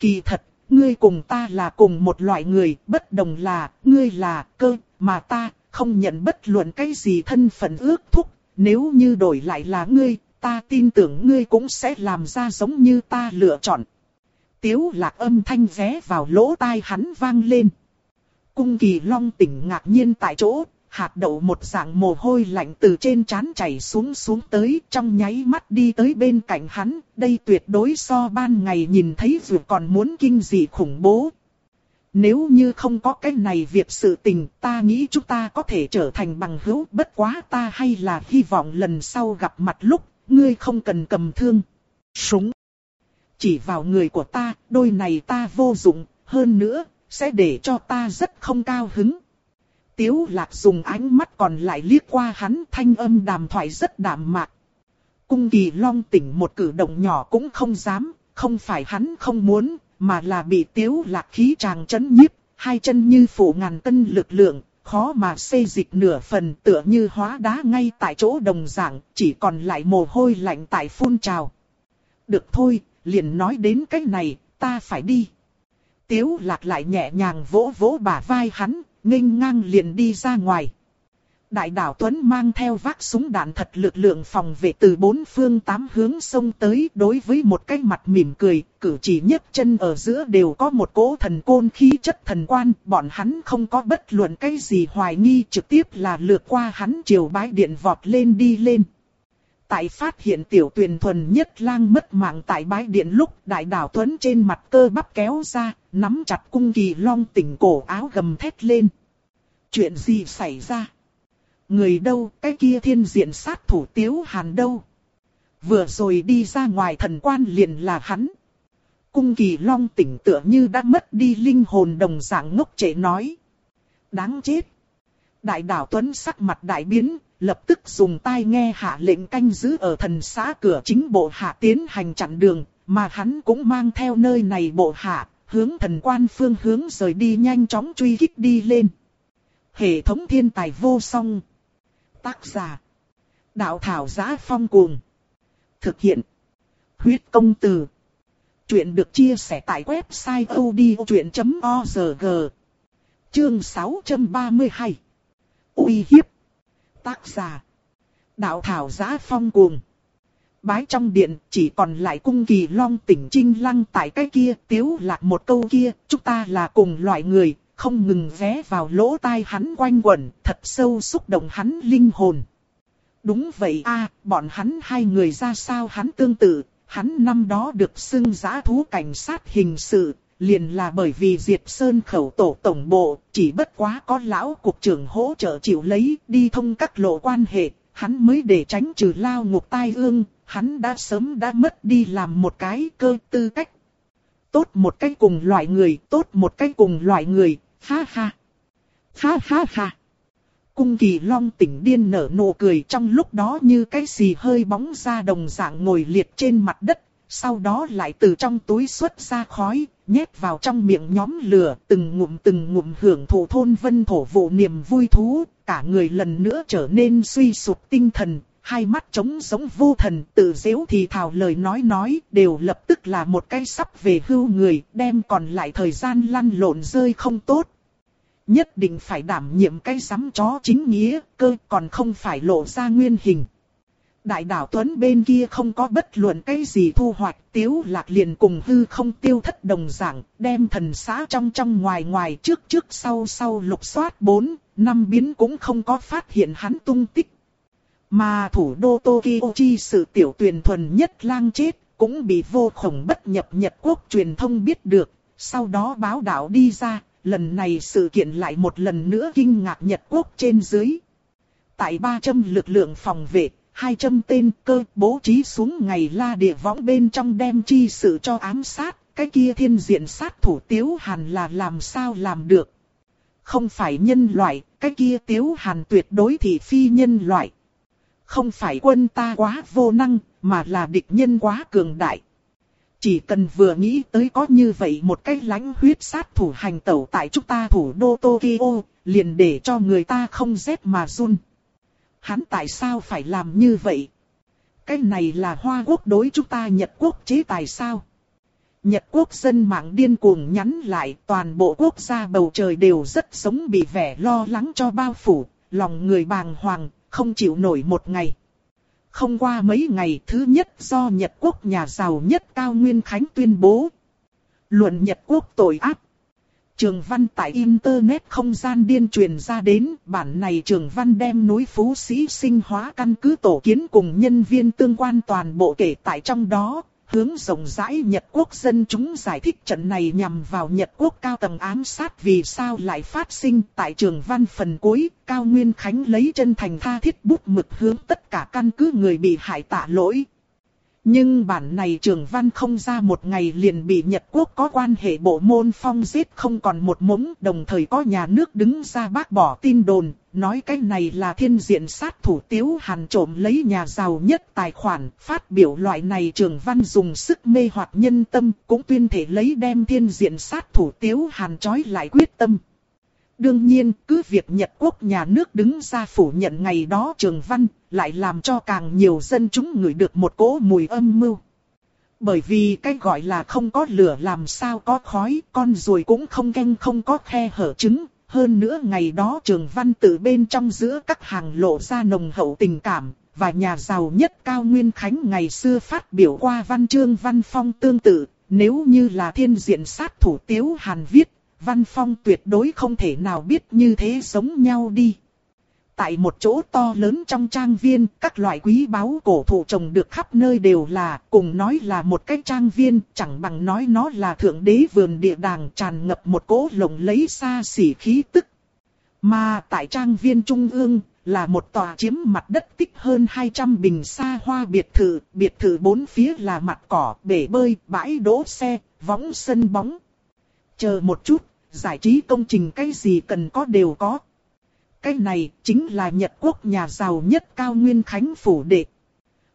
Kỳ thật, ngươi cùng ta là cùng một loại người, bất đồng là, ngươi là cơ, mà ta, không nhận bất luận cái gì thân phận ước thúc, nếu như đổi lại là ngươi, ta tin tưởng ngươi cũng sẽ làm ra giống như ta lựa chọn. Tiếu lạc âm thanh vé vào lỗ tai hắn vang lên. Cung kỳ long tỉnh ngạc nhiên tại chỗ, hạt đậu một dạng mồ hôi lạnh từ trên trán chảy xuống xuống tới trong nháy mắt đi tới bên cạnh hắn, đây tuyệt đối so ban ngày nhìn thấy vừa còn muốn kinh dị khủng bố. Nếu như không có cái này việc sự tình ta nghĩ chúng ta có thể trở thành bằng hữu bất quá ta hay là hy vọng lần sau gặp mặt lúc, ngươi không cần cầm thương. Súng. Chỉ vào người của ta, đôi này ta vô dụng, hơn nữa, sẽ để cho ta rất không cao hứng. Tiếu lạc dùng ánh mắt còn lại liếc qua hắn thanh âm đàm thoại rất đạm mạc. Cung kỳ long tỉnh một cử động nhỏ cũng không dám, không phải hắn không muốn, mà là bị tiếu lạc khí tràng chấn nhiếp, hai chân như phủ ngàn cân lực lượng, khó mà xây dịch nửa phần tựa như hóa đá ngay tại chỗ đồng dạng, chỉ còn lại mồ hôi lạnh tại phun trào. Được thôi, liền nói đến cái này, ta phải đi. Tiếu lạc lại nhẹ nhàng vỗ vỗ bả vai hắn, nghênh ngang liền đi ra ngoài. Đại đảo Tuấn mang theo vác súng đạn thật lực lượng phòng vệ từ bốn phương tám hướng sông tới đối với một cái mặt mỉm cười, cử chỉ nhất chân ở giữa đều có một cỗ thần côn khí chất thần quan, bọn hắn không có bất luận cái gì hoài nghi trực tiếp là lượt qua hắn chiều bái điện vọt lên đi lên. Tại phát hiện tiểu tuyền thuần nhất lang mất mạng tại bái điện lúc đại đảo Tuấn trên mặt cơ bắp kéo ra, nắm chặt cung kỳ long tỉnh cổ áo gầm thét lên. Chuyện gì xảy ra? Người đâu, cái kia thiên diện sát thủ tiếu hàn đâu? Vừa rồi đi ra ngoài thần quan liền là hắn. Cung kỳ long tỉnh tựa như đã mất đi linh hồn đồng dạng ngốc trẻ nói. Đáng chết. Đại đảo Tuấn sắc mặt đại biến, lập tức dùng tai nghe hạ lệnh canh giữ ở thần xã cửa chính bộ hạ tiến hành chặn đường, mà hắn cũng mang theo nơi này bộ hạ, hướng thần quan phương hướng rời đi nhanh chóng truy kích đi lên. Hệ thống thiên tài vô song. Tác giả. Đạo thảo giá phong cuồng. Thực hiện. Huyết công từ. Chuyện được chia sẻ tại website odchuyện.org. Chương 632. uy hiếp. Tác giả. Đạo thảo giá phong cuồng. Bái trong điện chỉ còn lại cung kỳ long tỉnh trinh lăng tại cái kia tiếu lạc một câu kia. Chúng ta là cùng loại người, không ngừng vé vào lỗ tai hắn quanh quẩn, thật sâu xúc động hắn linh hồn. Đúng vậy a, bọn hắn hai người ra sao hắn tương tự, hắn năm đó được xưng giã thú cảnh sát hình sự, liền là bởi vì Diệp Sơn khẩu tổ tổng bộ, chỉ bất quá có lão cục trưởng hỗ trợ chịu lấy, đi thông các lộ quan hệ, hắn mới để tránh trừ lao ngục tai ương, hắn đã sớm đã mất đi làm một cái cơ tư cách. Tốt một cái cùng loại người, tốt một cái cùng loại người, ha ha. Ha ha ha. Cung kỳ long tỉnh điên nở nụ cười trong lúc đó như cái xì hơi bóng ra đồng dạng ngồi liệt trên mặt đất, sau đó lại từ trong túi xuất ra khói, nhét vào trong miệng nhóm lửa, từng ngụm từng ngụm hưởng thụ thôn vân thổ vụ niềm vui thú, cả người lần nữa trở nên suy sụp tinh thần, hai mắt trống giống vô thần, tự dễu thì thào lời nói nói, đều lập tức là một cái sắp về hưu người, đem còn lại thời gian lăn lộn rơi không tốt. Nhất định phải đảm nhiệm cái sắm chó chính nghĩa, cơ còn không phải lộ ra nguyên hình. Đại đảo Tuấn bên kia không có bất luận cái gì thu hoạch, tiếu lạc liền cùng hư không tiêu thất đồng dạng, đem thần xã trong trong ngoài ngoài trước trước sau sau lục soát bốn, năm biến cũng không có phát hiện hắn tung tích. Mà thủ đô Tokyo chi sự tiểu tuyển thuần nhất lang chết, cũng bị vô khổng bất nhập Nhật Quốc truyền thông biết được, sau đó báo đạo đi ra, lần này sự kiện lại một lần nữa kinh ngạc Nhật Quốc trên dưới. Tại 300 lực lượng phòng vệ, 200 tên cơ bố trí xuống ngày la địa võng bên trong đem chi sự cho ám sát, cái kia thiên diện sát thủ Tiếu Hàn là làm sao làm được. Không phải nhân loại, cái kia Tiếu Hàn tuyệt đối thì phi nhân loại. Không phải quân ta quá vô năng, mà là địch nhân quá cường đại. Chỉ cần vừa nghĩ tới có như vậy một cái lãnh huyết sát thủ hành tẩu tại chúng ta thủ đô Tokyo, liền để cho người ta không rét mà run. Hắn tại sao phải làm như vậy? Cái này là Hoa Quốc đối chúng ta Nhật Quốc chế tài sao? Nhật Quốc dân mạng điên cuồng nhắn lại toàn bộ quốc gia bầu trời đều rất sống bị vẻ lo lắng cho bao phủ, lòng người bàng hoàng, không chịu nổi một ngày. Không qua mấy ngày thứ nhất do Nhật Quốc nhà giàu nhất Cao Nguyên Khánh tuyên bố. Luận Nhật Quốc tội ác. Trường văn tại Internet không gian điên truyền ra đến, bản này trường văn đem núi Phú Sĩ sinh hóa căn cứ tổ kiến cùng nhân viên tương quan toàn bộ kể tại trong đó, hướng rộng rãi Nhật Quốc dân chúng giải thích trận này nhằm vào Nhật Quốc cao tầng ám sát vì sao lại phát sinh tại trường văn phần cuối, Cao Nguyên Khánh lấy chân thành tha thiết bút mực hướng tất cả căn cứ người bị hại tạ lỗi. Nhưng bản này trường văn không ra một ngày liền bị Nhật Quốc có quan hệ bộ môn phong giết không còn một mống, đồng thời có nhà nước đứng ra bác bỏ tin đồn, nói cái này là thiên diện sát thủ tiếu hàn trộm lấy nhà giàu nhất tài khoản, phát biểu loại này trường văn dùng sức mê hoặc nhân tâm, cũng tuyên thể lấy đem thiên diện sát thủ tiếu hàn trói lại quyết tâm. Đương nhiên, cứ việc Nhật Quốc nhà nước đứng ra phủ nhận ngày đó trường văn, lại làm cho càng nhiều dân chúng ngửi được một cỗ mùi âm mưu. Bởi vì cái gọi là không có lửa làm sao có khói, con ruồi cũng không canh không có khe hở trứng. Hơn nữa ngày đó trường văn tự bên trong giữa các hàng lộ ra nồng hậu tình cảm, và nhà giàu nhất Cao Nguyên Khánh ngày xưa phát biểu qua văn chương văn phong tương tự, nếu như là thiên diện sát thủ Tiếu Hàn viết, văn phong tuyệt đối không thể nào biết như thế giống nhau đi. Tại một chỗ to lớn trong trang viên, các loại quý báu cổ thụ trồng được khắp nơi đều là, cùng nói là một cái trang viên, chẳng bằng nói nó là thượng đế vườn địa đàng tràn ngập một cỗ lồng lấy xa xỉ khí tức. Mà tại trang viên trung ương, là một tòa chiếm mặt đất tích hơn 200 bình xa hoa biệt thự, biệt thự bốn phía là mặt cỏ, bể bơi, bãi đỗ xe, võng sân bóng. Chờ một chút, giải trí công trình cái gì cần có đều có. Cái này chính là Nhật Quốc nhà giàu nhất cao nguyên khánh phủ đệ.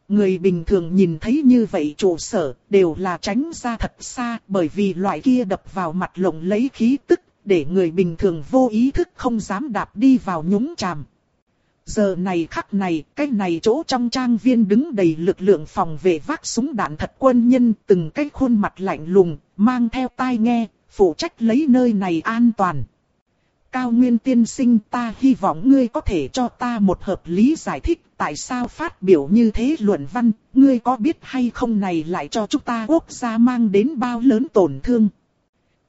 Người bình thường nhìn thấy như vậy trụ sở đều là tránh ra thật xa bởi vì loại kia đập vào mặt lộng lấy khí tức để người bình thường vô ý thức không dám đạp đi vào nhúng chàm. Giờ này khắc này, cái này chỗ trong trang viên đứng đầy lực lượng phòng vệ vác súng đạn thật quân nhân, từng cái khuôn mặt lạnh lùng, mang theo tai nghe, phụ trách lấy nơi này an toàn. Cao Nguyên tiên sinh ta hy vọng ngươi có thể cho ta một hợp lý giải thích tại sao phát biểu như thế luận văn, ngươi có biết hay không này lại cho chúng ta quốc gia mang đến bao lớn tổn thương.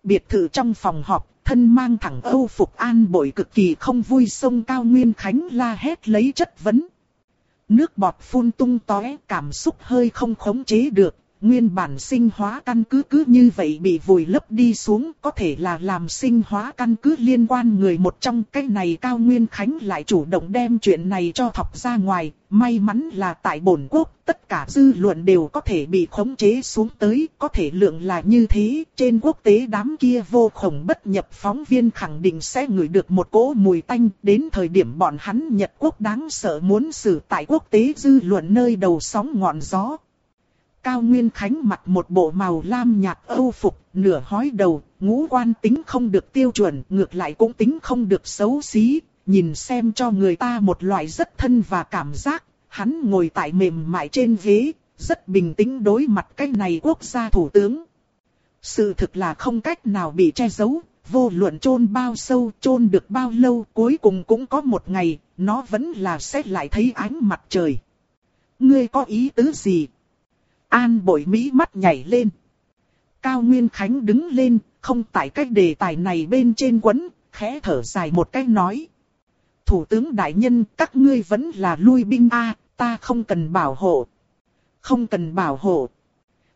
Biệt thự trong phòng họp, thân mang thẳng âu phục an bội cực kỳ không vui sông Cao Nguyên Khánh la hét lấy chất vấn. Nước bọt phun tung tóe cảm xúc hơi không khống chế được, Nguyên bản sinh hóa căn cứ cứ như vậy bị vùi lấp đi xuống có thể là làm sinh hóa căn cứ liên quan người một trong cái này Cao Nguyên Khánh lại chủ động đem chuyện này cho thọc ra ngoài. May mắn là tại bổn quốc tất cả dư luận đều có thể bị khống chế xuống tới, có thể lượng là như thế. Trên quốc tế đám kia vô khổng bất nhập phóng viên khẳng định sẽ ngửi được một cỗ mùi tanh. Đến thời điểm bọn hắn Nhật quốc đáng sợ muốn xử tại quốc tế dư luận nơi đầu sóng ngọn gió. Cao Nguyên Khánh mặc một bộ màu lam nhạt âu phục, nửa hói đầu, ngũ quan tính không được tiêu chuẩn, ngược lại cũng tính không được xấu xí, nhìn xem cho người ta một loại rất thân và cảm giác, hắn ngồi tại mềm mại trên ghế, rất bình tĩnh đối mặt cái này quốc gia thủ tướng. Sự thực là không cách nào bị che giấu, vô luận chôn bao sâu, chôn được bao lâu, cuối cùng cũng có một ngày, nó vẫn là sẽ lại thấy ánh mặt trời. Ngươi có ý tứ gì? An bội Mỹ mắt nhảy lên. Cao Nguyên Khánh đứng lên, không tại cách đề tài này bên trên quấn, khẽ thở dài một cách nói. Thủ tướng đại nhân, các ngươi vẫn là lui binh A, ta không cần bảo hộ. Không cần bảo hộ.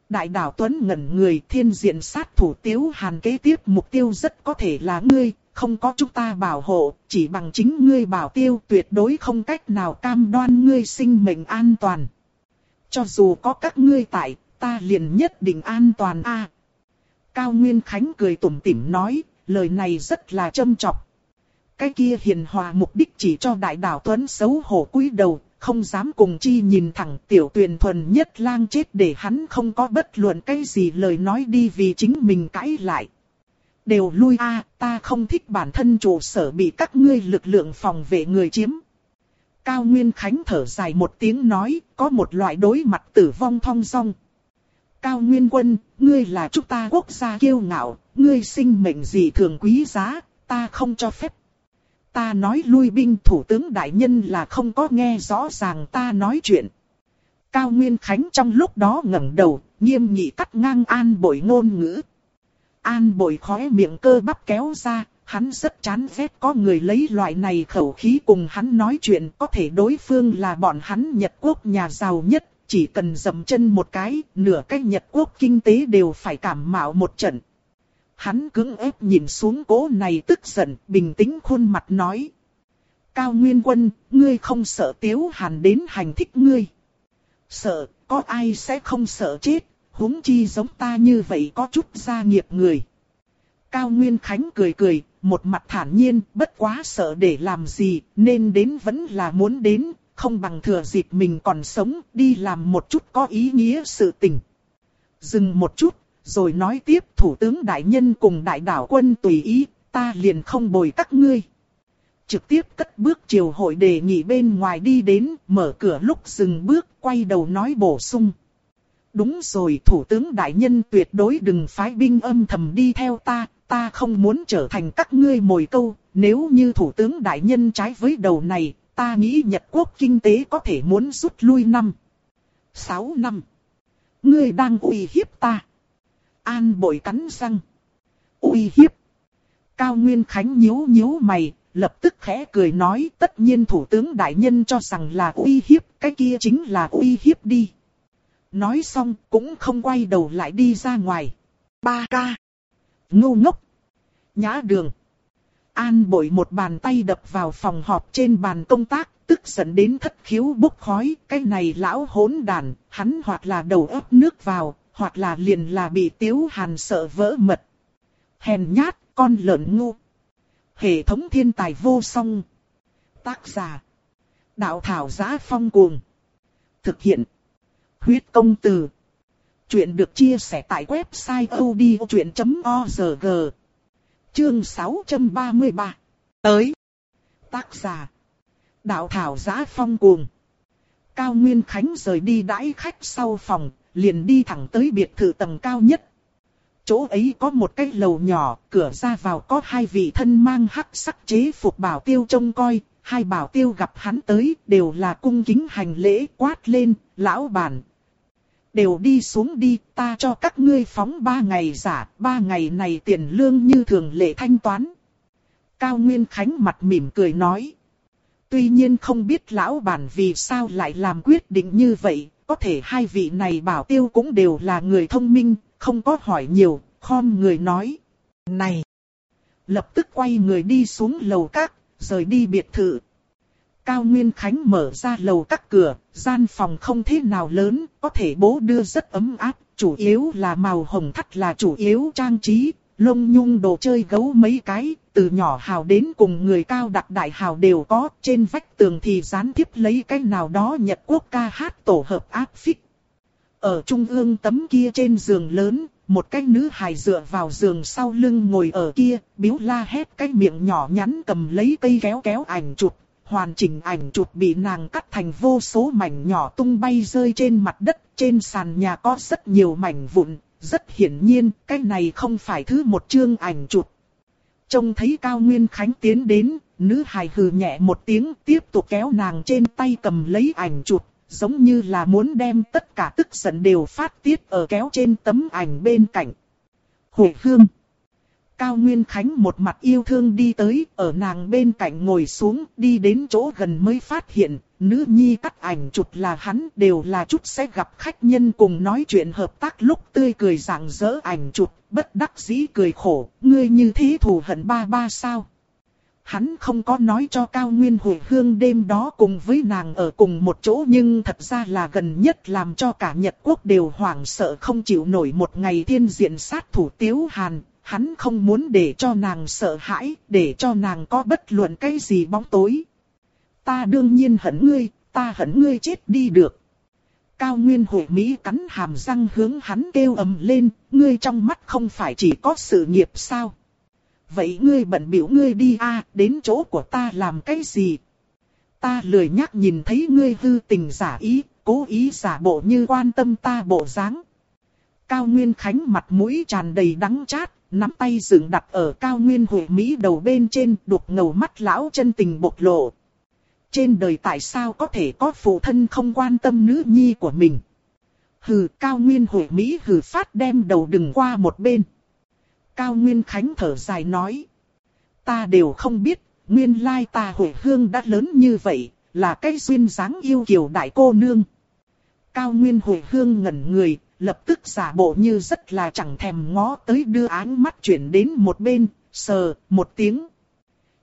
Đại đảo Tuấn ngẩn người thiên diện sát thủ tiếu hàn kế tiếp mục tiêu rất có thể là ngươi, không có chúng ta bảo hộ, chỉ bằng chính ngươi bảo tiêu tuyệt đối không cách nào cam đoan ngươi sinh mệnh an toàn. Cho dù có các ngươi tại, ta liền nhất định an toàn a. Cao Nguyên Khánh cười tủm tỉm nói, lời này rất là châm chọc. Cái kia hiền hòa mục đích chỉ cho đại đảo Tuấn xấu hổ cúi đầu, không dám cùng chi nhìn thẳng tiểu tuyền thuần nhất lang chết để hắn không có bất luận cái gì lời nói đi vì chính mình cãi lại. Đều lui a, ta không thích bản thân chủ sở bị các ngươi lực lượng phòng vệ người chiếm. Cao Nguyên Khánh thở dài một tiếng nói, có một loại đối mặt tử vong thong dong. Cao Nguyên Quân, ngươi là chúng ta quốc gia kiêu ngạo, ngươi sinh mệnh gì thường quý giá, ta không cho phép. Ta nói lui binh thủ tướng đại nhân là không có nghe rõ ràng ta nói chuyện. Cao Nguyên Khánh trong lúc đó ngẩng đầu, nghiêm nghị cắt ngang an bội ngôn ngữ. An bội khóe miệng cơ bắp kéo ra, hắn rất chán ghét có người lấy loại này khẩu khí cùng hắn nói chuyện, có thể đối phương là bọn hắn Nhật Quốc nhà giàu nhất, chỉ cần dầm chân một cái, nửa cái Nhật Quốc kinh tế đều phải cảm mạo một trận. Hắn cứng ép nhìn xuống cố này tức giận, bình tĩnh khuôn mặt nói. Cao Nguyên Quân, ngươi không sợ Tiếu Hàn đến hành thích ngươi. Sợ, có ai sẽ không sợ chết, huống chi giống ta như vậy có chút gia nghiệp người. Cao Nguyên Khánh cười cười, một mặt thản nhiên, bất quá sợ để làm gì, nên đến vẫn là muốn đến, không bằng thừa dịp mình còn sống, đi làm một chút có ý nghĩa sự tình. Dừng một chút, rồi nói tiếp thủ tướng đại nhân cùng đại đảo quân tùy ý, ta liền không bồi các ngươi. Trực tiếp cất bước chiều hội đề nghị bên ngoài đi đến, mở cửa lúc dừng bước, quay đầu nói bổ sung. Đúng rồi, thủ tướng đại nhân tuyệt đối đừng phái binh âm thầm đi theo ta, ta không muốn trở thành các ngươi mồi câu, nếu như thủ tướng đại nhân trái với đầu này, ta nghĩ Nhật Quốc kinh tế có thể muốn rút lui năm. 6 năm. Ngươi đang uy hiếp ta. An bội cắn răng. uy hiếp. Cao Nguyên Khánh nhíu nhíu mày, lập tức khẽ cười nói tất nhiên thủ tướng đại nhân cho rằng là uy hiếp, cái kia chính là uy hiếp đi. Nói xong cũng không quay đầu lại đi ra ngoài. Ba ca. Ngu ngốc. Nhã đường. An bội một bàn tay đập vào phòng họp trên bàn công tác, tức giận đến thất khiếu bốc khói. Cái này lão hỗn đàn, hắn hoặc là đầu ấp nước vào, hoặc là liền là bị tiếu hàn sợ vỡ mật. Hèn nhát, con lợn ngu. Hệ thống thiên tài vô song. Tác giả. Đạo thảo giá phong cuồng. Thực hiện. Huyết công từ. Chuyện được chia sẻ tại website odchuyện.org. Chương 633. Tới. Tác giả. Đạo thảo giá phong cuồng. Cao Nguyên Khánh rời đi đãi khách sau phòng, liền đi thẳng tới biệt thự tầng cao nhất. Chỗ ấy có một cái lầu nhỏ, cửa ra vào có hai vị thân mang hắc sắc chế phục bảo tiêu trông coi, hai bảo tiêu gặp hắn tới đều là cung kính hành lễ quát lên, lão bản. Đều đi xuống đi, ta cho các ngươi phóng ba ngày giả, ba ngày này tiền lương như thường lệ thanh toán. Cao Nguyên Khánh mặt mỉm cười nói. Tuy nhiên không biết lão bản vì sao lại làm quyết định như vậy, có thể hai vị này bảo tiêu cũng đều là người thông minh, không có hỏi nhiều, khom người nói. Này! Lập tức quay người đi xuống lầu các, rời đi biệt thự. Cao Nguyên Khánh mở ra lầu các cửa, gian phòng không thế nào lớn, có thể bố đưa rất ấm áp, chủ yếu là màu hồng thắt là chủ yếu trang trí, lông nhung đồ chơi gấu mấy cái, từ nhỏ hào đến cùng người cao đặc đại hào đều có, trên vách tường thì dán tiếp lấy cái nào đó Nhật Quốc ca hát tổ hợp áp phích. ở trung ương tấm kia trên giường lớn, một cái nữ hài dựa vào giường sau lưng ngồi ở kia, biếu la hét cái miệng nhỏ nhắn cầm lấy cây kéo kéo ảnh chụp. Hoàn chỉnh ảnh chụp bị nàng cắt thành vô số mảnh nhỏ tung bay rơi trên mặt đất, trên sàn nhà có rất nhiều mảnh vụn, rất hiển nhiên, cái này không phải thứ một chương ảnh chụp. Trông thấy Cao Nguyên Khánh tiến đến, nữ hài hừ nhẹ một tiếng tiếp tục kéo nàng trên tay cầm lấy ảnh chụp, giống như là muốn đem tất cả tức giận đều phát tiết ở kéo trên tấm ảnh bên cạnh. Hồ hương. Cao Nguyên Khánh một mặt yêu thương đi tới, ở nàng bên cạnh ngồi xuống, đi đến chỗ gần mới phát hiện, nữ nhi cắt ảnh chụp là hắn đều là chút sẽ gặp khách nhân cùng nói chuyện hợp tác lúc tươi cười rạng rỡ ảnh chụp, bất đắc dĩ cười khổ, ngươi như thế thù hận ba ba sao. Hắn không có nói cho Cao Nguyên hồi hương đêm đó cùng với nàng ở cùng một chỗ nhưng thật ra là gần nhất làm cho cả Nhật Quốc đều hoảng sợ không chịu nổi một ngày thiên diện sát thủ Tiếu Hàn. Hắn không muốn để cho nàng sợ hãi, để cho nàng có bất luận cái gì bóng tối. Ta đương nhiên hận ngươi, ta hận ngươi chết đi được. Cao Nguyên Hội Mỹ cắn hàm răng hướng hắn kêu ầm lên, ngươi trong mắt không phải chỉ có sự nghiệp sao? Vậy ngươi bận biểu ngươi đi a đến chỗ của ta làm cái gì? Ta lười nhắc nhìn thấy ngươi hư tình giả ý, cố ý giả bộ như quan tâm ta bộ dáng. Cao Nguyên Khánh mặt mũi tràn đầy đắng chát, nắm tay dựng đặt ở Cao Nguyên Hội Mỹ đầu bên trên, đục ngầu mắt lão chân tình bộc lộ. Trên đời tại sao có thể có phụ thân không quan tâm nữ nhi của mình? Hừ, Cao Nguyên Hội Mỹ hừ phát đem đầu đừng qua một bên. Cao Nguyên Khánh thở dài nói. Ta đều không biết, nguyên lai ta hội hương đã lớn như vậy, là cái duyên dáng yêu kiều đại cô nương. Cao Nguyên hội hương ngẩn người, lập tức giả bộ như rất là chẳng thèm ngó tới đưa ánh mắt chuyển đến một bên, sờ, một tiếng.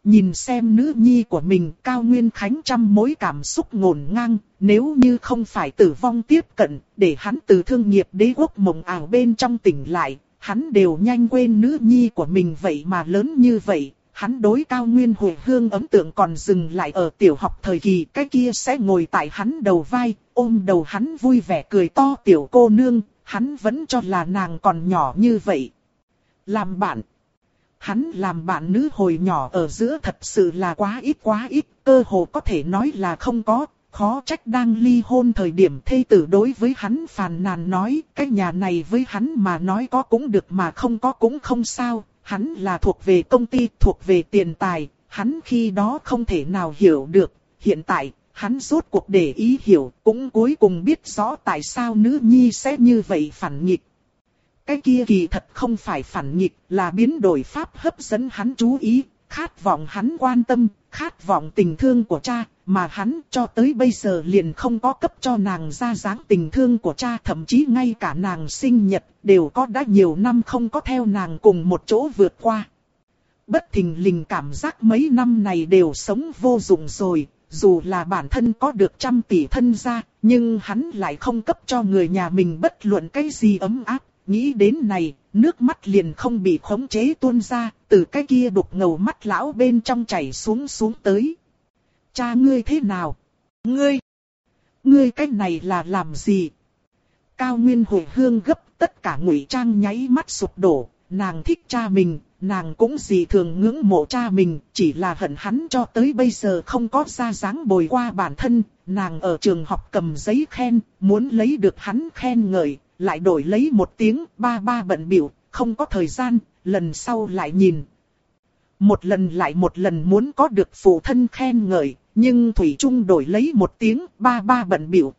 Nhìn xem nữ nhi của mình Cao Nguyên Khánh trăm mối cảm xúc ngổn ngang, nếu như không phải tử vong tiếp cận, để hắn từ thương nghiệp đế quốc mộng ảo bên trong tỉnh lại, hắn đều nhanh quên nữ nhi của mình vậy mà lớn như vậy. Hắn đối cao nguyên hồi hương ấn tượng còn dừng lại ở tiểu học thời kỳ cái kia sẽ ngồi tại hắn đầu vai, ôm đầu hắn vui vẻ cười to tiểu cô nương, hắn vẫn cho là nàng còn nhỏ như vậy. Làm bạn. Hắn làm bạn nữ hồi nhỏ ở giữa thật sự là quá ít quá ít, cơ hồ có thể nói là không có, khó trách đang ly hôn thời điểm thê tử đối với hắn phàn nàn nói, cái nhà này với hắn mà nói có cũng được mà không có cũng không sao, hắn là thuộc về công ty, thuộc về tiền tài, hắn khi đó không thể nào hiểu được, hiện tại, hắn rốt cuộc để ý hiểu, cũng cuối cùng biết rõ tại sao nữ nhi sẽ như vậy phản nghịch. Cái kia kỳ thật không phải phản nghịch, là biến đổi pháp hấp dẫn hắn chú ý, khát vọng hắn quan tâm, khát vọng tình thương của cha, mà hắn cho tới bây giờ liền không có cấp cho nàng ra dáng tình thương của cha thậm chí ngay cả nàng sinh nhật đều có đã nhiều năm không có theo nàng cùng một chỗ vượt qua. Bất thình lình cảm giác mấy năm này đều sống vô dụng rồi, dù là bản thân có được trăm tỷ thân gia, nhưng hắn lại không cấp cho người nhà mình bất luận cái gì ấm áp. Nghĩ đến này, nước mắt liền không bị khống chế tuôn ra, từ cái kia đục ngầu mắt lão bên trong chảy xuống xuống tới. Cha ngươi thế nào? Ngươi! Ngươi cái này là làm gì? Cao Nguyên hồi hương gấp tất cả ngụy trang nháy mắt sụp đổ, nàng thích cha mình, nàng cũng gì thường ngưỡng mộ cha mình, chỉ là hận hắn cho tới bây giờ không có ra dáng bồi qua bản thân, nàng ở trường học cầm giấy khen, muốn lấy được hắn khen ngợi, lại đổi lấy một tiếng ba ba bận biểu, không có thời gian, lần sau lại nhìn. Một lần lại một lần muốn có được phụ thân khen ngợi, nhưng Thủy Trung đổi lấy một tiếng ba ba bận biểu.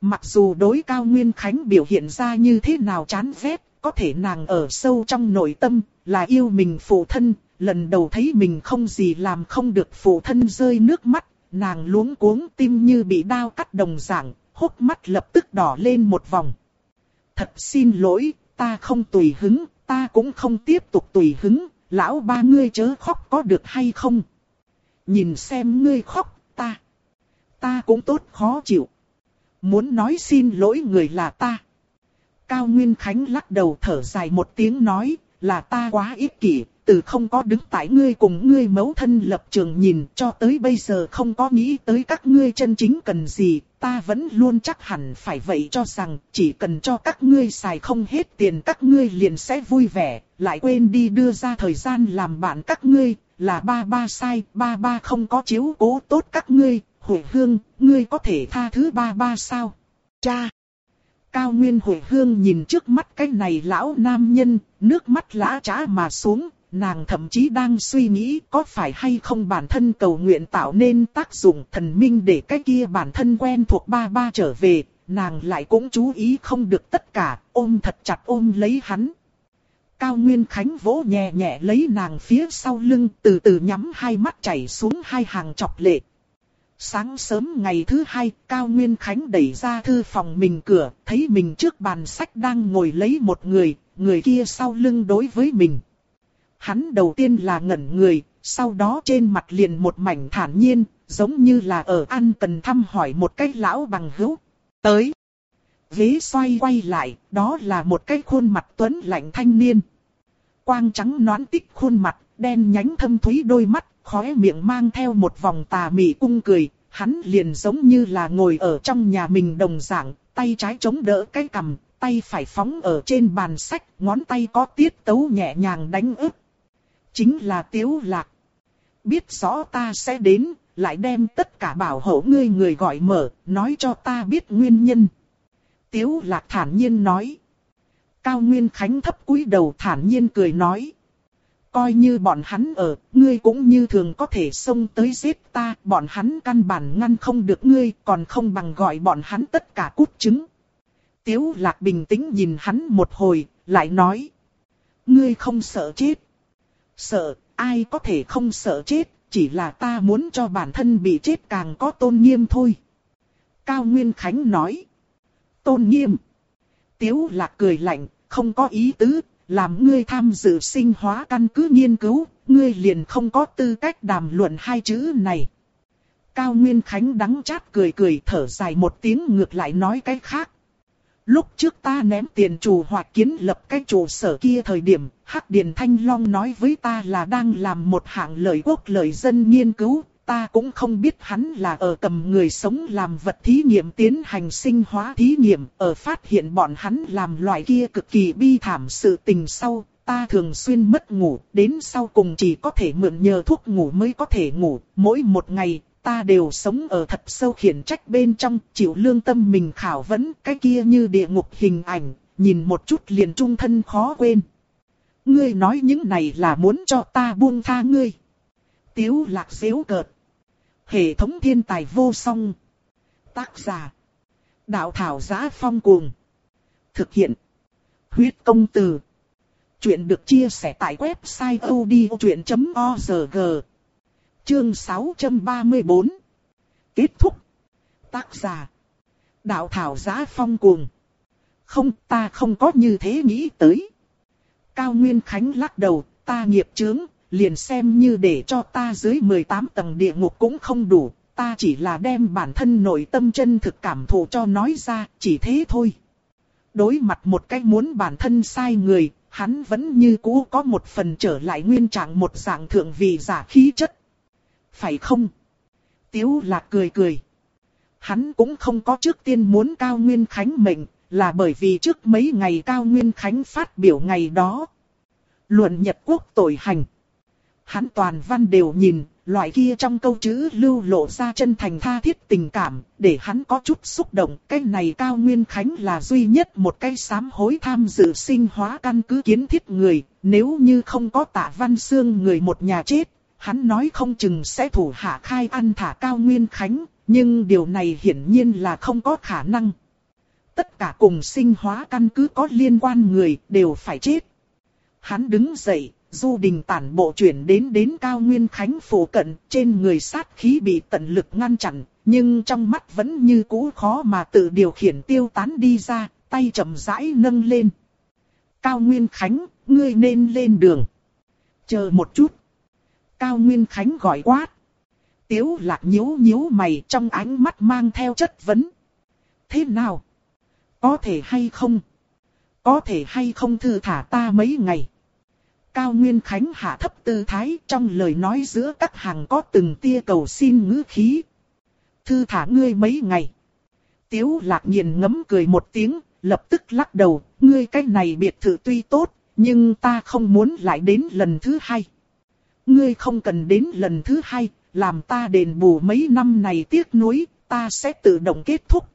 Mặc dù đối cao Nguyên Khánh biểu hiện ra như thế nào chán ghét, có thể nàng ở sâu trong nội tâm, là yêu mình phụ thân, lần đầu thấy mình không gì làm không được phụ thân rơi nước mắt, nàng luống cuống tim như bị đao cắt đồng dạng, hốc mắt lập tức đỏ lên một vòng. Thật xin lỗi, ta không tùy hứng, ta cũng không tiếp tục tùy hứng, lão ba ngươi chớ khóc có được hay không? Nhìn xem ngươi khóc, ta, ta cũng tốt khó chịu. Muốn nói xin lỗi người là ta. Cao Nguyên Khánh lắc đầu thở dài một tiếng nói, là ta quá ích kỷ, từ không có đứng tại ngươi cùng ngươi mẫu thân lập trường nhìn cho tới bây giờ không có nghĩ tới các ngươi chân chính cần gì, ta vẫn luôn chắc hẳn phải vậy cho rằng chỉ cần cho các ngươi xài không hết tiền các ngươi liền sẽ vui vẻ, lại quên đi đưa ra thời gian làm bạn các ngươi, là ba ba sai, ba ba không có chiếu cố tốt các ngươi, hội Hương, ngươi có thể tha thứ ba ba sao? Cha! Cao Nguyên hội Hương nhìn trước mắt cái này lão nam nhân, nước mắt lã trá mà xuống, nàng thậm chí đang suy nghĩ có phải hay không bản thân cầu nguyện tạo nên tác dụng thần minh để cái kia bản thân quen thuộc ba ba trở về, nàng lại cũng chú ý không được tất cả, ôm thật chặt ôm lấy hắn. Cao Nguyên Khánh vỗ nhẹ nhẹ lấy nàng phía sau lưng, từ từ nhắm hai mắt chảy xuống hai hàng chọc lệ. Sáng sớm ngày thứ hai, Cao Nguyên Khánh đẩy ra thư phòng mình cửa, thấy mình trước bàn sách đang ngồi lấy một người, người kia sau lưng đối với mình. Hắn đầu tiên là ngẩn người, sau đó trên mặt liền một mảnh thản nhiên, giống như là ở ăn cần thăm hỏi một cái lão bằng hữu. Tới. Ghế xoay quay lại, đó là một cái khuôn mặt tuấn lạnh thanh niên. Quang trắng nón tích khuôn mặt, đen nhánh thâm thúy đôi mắt, khóe miệng mang theo một vòng tà mị cung cười, hắn liền giống như là ngồi ở trong nhà mình đồng dạng, tay trái chống đỡ cái cằm, tay phải phóng ở trên bàn sách, ngón tay có tiết tấu nhẹ nhàng đánh ức. Chính là Tiếu Lạc. Biết rõ ta sẽ đến, lại đem tất cả bảo hộ ngươi người gọi mở, nói cho ta biết nguyên nhân. Tiếu Lạc thản nhiên nói. Cao Nguyên Khánh thấp cúi đầu thản nhiên cười nói. Coi như bọn hắn ở, ngươi cũng như thường có thể xông tới giết ta, bọn hắn căn bản ngăn không được ngươi, còn không bằng gọi bọn hắn tất cả cút chứng. Tiếu lạc bình tĩnh nhìn hắn một hồi, lại nói. Ngươi không sợ chết. Sợ, ai có thể không sợ chết, chỉ là ta muốn cho bản thân bị chết càng có tôn nghiêm thôi. Cao Nguyên Khánh nói. Tôn nghiêm. Tiếu lạc cười lạnh, không có ý tứ, làm ngươi tham dự sinh hóa căn cứ nghiên cứu, ngươi liền không có tư cách đàm luận hai chữ này. Cao Nguyên Khánh đắng chát cười cười thở dài một tiếng ngược lại nói cái khác. Lúc trước ta ném tiền chủ hoạt kiến lập cái trụ sở kia thời điểm, Hắc Điền Thanh Long nói với ta là đang làm một hạng lợi quốc lợi dân nghiên cứu, ta cũng không biết hắn là ở cầm người sống làm vật thí nghiệm tiến hành sinh hóa thí nghiệm, ở phát hiện bọn hắn làm loại kia cực kỳ bi thảm sự tình sau, ta thường xuyên mất ngủ, đến sau cùng chỉ có thể mượn nhờ thuốc ngủ mới có thể ngủ, mỗi một ngày, ta đều sống ở thật sâu khiển trách bên trong, chịu lương tâm mình khảo vấn, cái kia như địa ngục hình ảnh, nhìn một chút liền trung thân khó quên. Ngươi nói những này là muốn cho ta buông tha ngươi. Tiếu lạc xéo cợt. Hệ thống thiên tài vô song. Tác giả. Đạo thảo giá phong cuồng. Thực hiện. Huyết công từ. Chuyện được chia sẻ tại website odchuyện.org. Chương 634. Kết thúc. Tác giả. Đạo thảo giá phong cuồng. Không ta không có như thế nghĩ tới. Cao Nguyên Khánh lắc đầu, ta nghiệp chướng, liền xem như để cho ta dưới 18 tầng địa ngục cũng không đủ, ta chỉ là đem bản thân nội tâm chân thực cảm thụ cho nói ra, chỉ thế thôi. Đối mặt một cách muốn bản thân sai người, hắn vẫn như cũ có một phần trở lại nguyên trạng một dạng thượng vị giả khí chất. Phải không? Tiếu lạc cười cười. Hắn cũng không có trước tiên muốn Cao Nguyên Khánh mệnh, là bởi vì trước mấy ngày Cao Nguyên Khánh phát biểu ngày đó. Luận Nhật Quốc tội hành. Hắn toàn văn đều nhìn, loại kia trong câu chữ lưu lộ ra chân thành tha thiết tình cảm, để hắn có chút xúc động. Cái này Cao Nguyên Khánh là duy nhất một cái sám hối tham dự sinh hóa căn cứ kiến thiết người, nếu như không có tạ văn xương người một nhà chết, hắn nói không chừng sẽ thủ hạ khai ăn thả Cao Nguyên Khánh, nhưng điều này hiển nhiên là không có khả năng. Tất cả cùng sinh hóa căn cứ có liên quan người đều phải chết. Hắn đứng dậy, Du đình tản bộ chuyển đến đến cao nguyên khánh phủ cận, trên người sát khí bị tận lực ngăn chặn, nhưng trong mắt vẫn như cũ khó mà tự điều khiển tiêu tán đi ra, tay chậm rãi nâng lên. Cao Nguyên Khánh, ngươi nên lên đường. Chờ một chút. Cao Nguyên Khánh gọi quát. Tiếu lạc nhíu nhíu mày trong ánh mắt mang theo chất vấn. Thế nào? Có thể hay không? Có thể hay không thư thả ta mấy ngày? Cao Nguyên Khánh hạ thấp tư thái trong lời nói giữa các hàng có từng tia cầu xin ngữ khí. Thư thả ngươi mấy ngày. Tiếu lạc nghiền ngấm cười một tiếng, lập tức lắc đầu, ngươi cái này biệt thự tuy tốt, nhưng ta không muốn lại đến lần thứ hai. Ngươi không cần đến lần thứ hai, làm ta đền bù mấy năm này tiếc nuối, ta sẽ tự động kết thúc.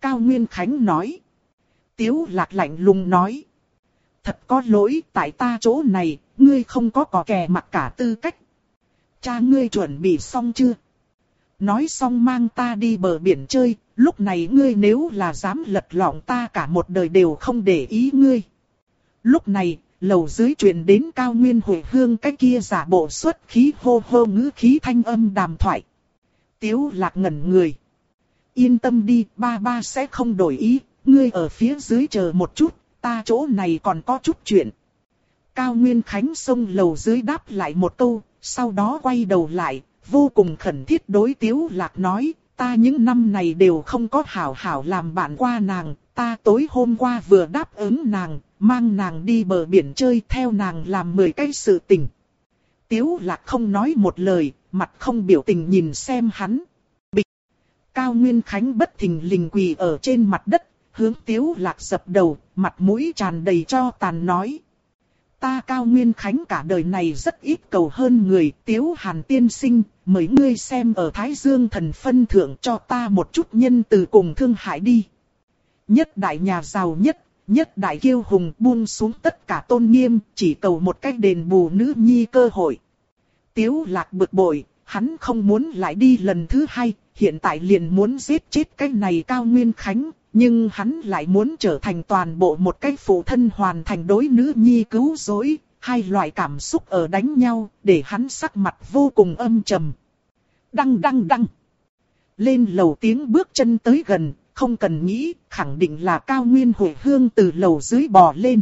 Cao Nguyên Khánh nói. Tiếu lạc lạnh lùng nói. Thật có lỗi tại ta chỗ này, ngươi không có cò kè mặc cả tư cách. Cha ngươi chuẩn bị xong chưa? Nói xong mang ta đi bờ biển chơi, lúc này ngươi nếu là dám lật lọng ta cả một đời đều không để ý ngươi. Lúc này, lầu dưới truyền đến cao nguyên hồi hương cái kia giả bộ xuất khí hô hô ngữ khí thanh âm đàm thoại. Tiếu lạc ngẩn người. Yên tâm đi, ba ba sẽ không đổi ý, ngươi ở phía dưới chờ một chút, ta chỗ này còn có chút chuyện. Cao Nguyên Khánh xông lầu dưới đáp lại một câu, sau đó quay đầu lại, vô cùng khẩn thiết đối Tiếu Lạc nói, ta những năm này đều không có hảo hảo làm bạn qua nàng, ta tối hôm qua vừa đáp ứng nàng, mang nàng đi bờ biển chơi theo nàng làm mười cái sự tình. Tiếu Lạc không nói một lời, mặt không biểu tình nhìn xem hắn. Bịch! Cao Nguyên Khánh bất thình lình quỳ ở trên mặt đất, hướng Tiếu Lạc dập đầu, mặt mũi tràn đầy cho tàn nói. Ta Cao Nguyên Khánh cả đời này rất ít cầu hơn người, Tiếu Hàn tiên sinh, mời ngươi xem ở Thái Dương thần phân thượng cho ta một chút nhân từ cùng thương hại đi. Nhất đại nhà giàu nhất, nhất đại kiêu hùng buông xuống tất cả tôn nghiêm, chỉ cầu một cách đền bù nữ nhi cơ hội. Tiếu lạc bực bội, hắn không muốn lại đi lần thứ hai, hiện tại liền muốn giết chết cái này Cao Nguyên Khánh, nhưng hắn lại muốn trở thành toàn bộ một cái phụ thân hoàn thành đối nữ nhi cứu rỗi, hai loại cảm xúc ở đánh nhau, để hắn sắc mặt vô cùng âm trầm. Đăng đăng đăng. Lên lầu tiếng bước chân tới gần, không cần nghĩ, khẳng định là cao nguyên hồi hương từ lầu dưới bò lên.